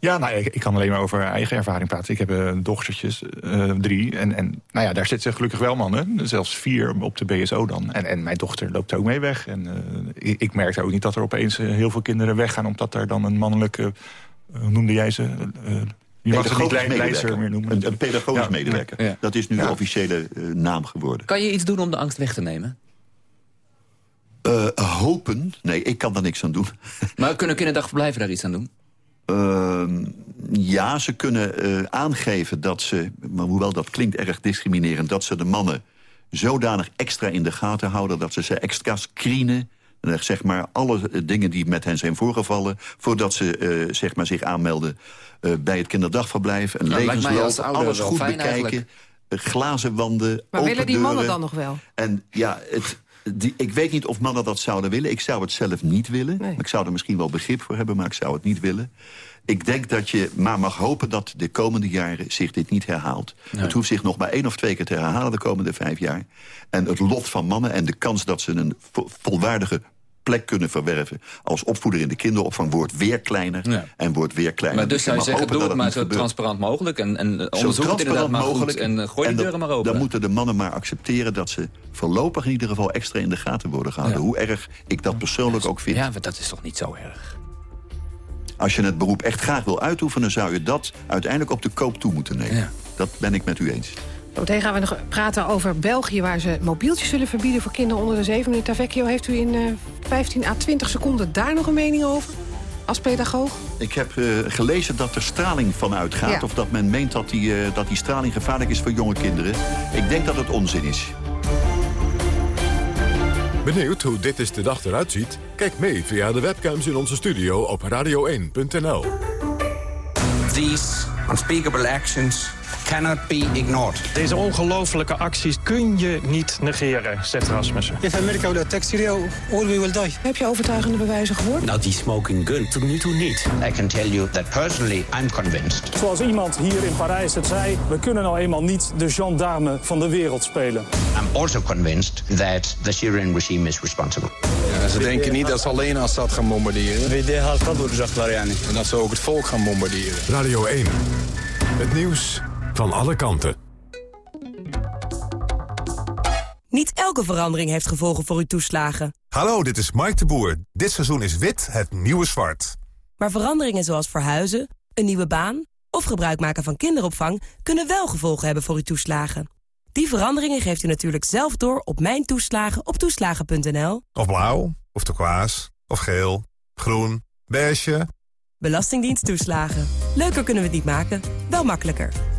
Ja, nou, ik, ik kan alleen maar over eigen ervaring praten. Ik heb eh, dochtertjes, eh, drie. En, en nou ja, daar zitten gelukkig wel mannen. Zelfs vier op de BSO dan. En, en mijn dochter loopt er ook mee weg. En eh, ik, ik merk ook niet dat er opeens heel veel kinderen weggaan... omdat er dan een mannelijke, hoe noemde jij ze... eh, je mag ze niet leidster meer noemen.
Een, een pedagogisch
Ja,
medewerker.
ja.
Dat is nu de officiële naam geworden.
Kan je iets doen om de angst weg te nemen?
Eh, hopen? Nee, ik kan daar niks aan doen.
Maar kunnen kinderdagverblijven daar iets aan doen?
Ehm, ja, ze kunnen eh, aangeven dat ze, maar hoewel dat klinkt erg discriminerend... dat ze de mannen zodanig extra in de gaten houden... dat ze ze extra screenen, zeg maar alle eh, dingen die met hen zijn voorgevallen... voordat ze eh, zeg maar zich aanmelden eh, bij het kinderdagverblijf. Een
Nou,
levensloop,
ouder
alles goed bekijken.
eigenlijk.
Glazen wanden,
maar
open
willen die mannen
deuren.
dan nog wel?
En ja, het, die, ik weet niet of mannen dat zouden willen. Ik zou het zelf niet willen.
Nee.
Ik zou er misschien wel begrip voor hebben, maar ik zou het niet willen. Ik denk dat je maar mag hopen dat de komende jaren zich dit niet herhaalt. Het hoeft zich nog maar één of twee keer te herhalen de komende vijf jaar. En het lot van mannen en de kans dat ze een vo- volwaardige plek kunnen verwerven... als opvoeder in de kinderopvang wordt weer kleiner
Ja.
en wordt weer kleiner.
Maar dus zou je zeggen, doe het maar zo
gebeurt.
transparant mogelijk... en, en
Zo
onderzoek het inderdaad maar
mogelijk.
goed en eh, gooi
En
deuren maar open.
Dan moeten de mannen maar accepteren dat ze voorlopig in ieder geval extra in de gaten worden gehouden.
Ja.
Hoe erg ik dat persoonlijk ook vind.
Ja, maar dat is toch niet zo erg?
Als je het beroep echt graag wil uitoefenen... zou je dat uiteindelijk op de koop toe moeten nemen.
Ja.
Dat ben ik met u eens.
Zometeen gaan we nog praten over België... waar ze mobieltjes zullen verbieden voor kinderen onder de 7. Meneer Tavecchio, heeft u in eh, 15 à 20 seconden daar nog een mening over? Als pedagoog?
Ik heb eh, gelezen dat er straling van uitgaat...
Ja.
of dat men meent dat die, eh, dat die straling gevaarlijk is voor jonge kinderen. Ik denk dat het onzin is.
Benieuwd hoe dit is de dag eruit ziet? Kijk mee via de webcams in onze studio op radio1.nl.
These unspeakable actions cannot be ignored.
Deze ongelofelijke acties kun je niet negeren, zegt Rasmussen.
If America will attack Syria, all we will die.
Heb je overtuigende bewijzen gehoord?
Nou, die smoking gun, tot nu toe niet. I can tell you that personally I'm convinced.
Zoals iemand hier in Parijs het zei... we kunnen nou eenmaal niet de gendarme van de wereld spelen.
I'm also convinced that the Syrian regime is responsible.
Ja, ze denken niet dat ze alleen Assad gaan bombarderen. En dat ze ook het volk gaan bombarderen.
Radio 1. Het nieuws van alle kanten.
Niet elke verandering heeft gevolgen voor uw toeslagen.
Hallo, dit is Mike de Boer. Dit seizoen is wit het nieuwe zwart.
Maar veranderingen zoals verhuizen, een nieuwe baan... of gebruik maken van kinderopvang... kunnen wel gevolgen hebben voor uw toeslagen. Die veranderingen geeft u natuurlijk zelf door op Mijn Toeslagen op toeslagen.nl.
Of blauw, of turquoise, of geel, groen, beige.
Belastingdienst toeslagen. Leuker kunnen we het niet maken, wel makkelijker.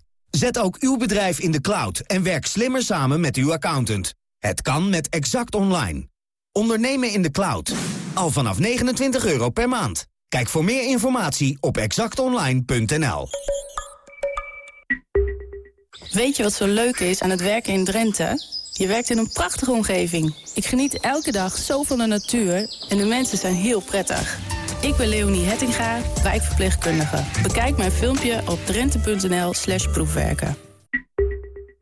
Zet ook uw bedrijf in de cloud en werk slimmer samen met uw accountant. Het kan met Exact Online. Ondernemen in de cloud. Al vanaf 29 euro per maand. Kijk voor meer informatie op exactonline.nl.
Weet je wat zo leuk is aan het werken in Drenthe? Je werkt in een prachtige omgeving. Ik geniet elke dag zo van de natuur en de mensen zijn heel prettig. Ik ben Leonie Hettinga, wijkverpleegkundige. Bekijk mijn filmpje op drenthe.nl slash proefwerken.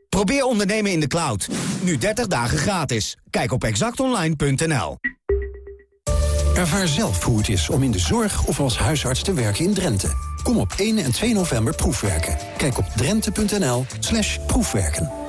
Probeer ondernemen in de cloud. Nu 30 dagen gratis. Kijk op exactonline.nl.
Ervaar zelf hoe het is om in de zorg of als huisarts te werken in Drenthe. Kom op 1 en 2 november proefwerken. Kijk op drenthe.nl slash proefwerken.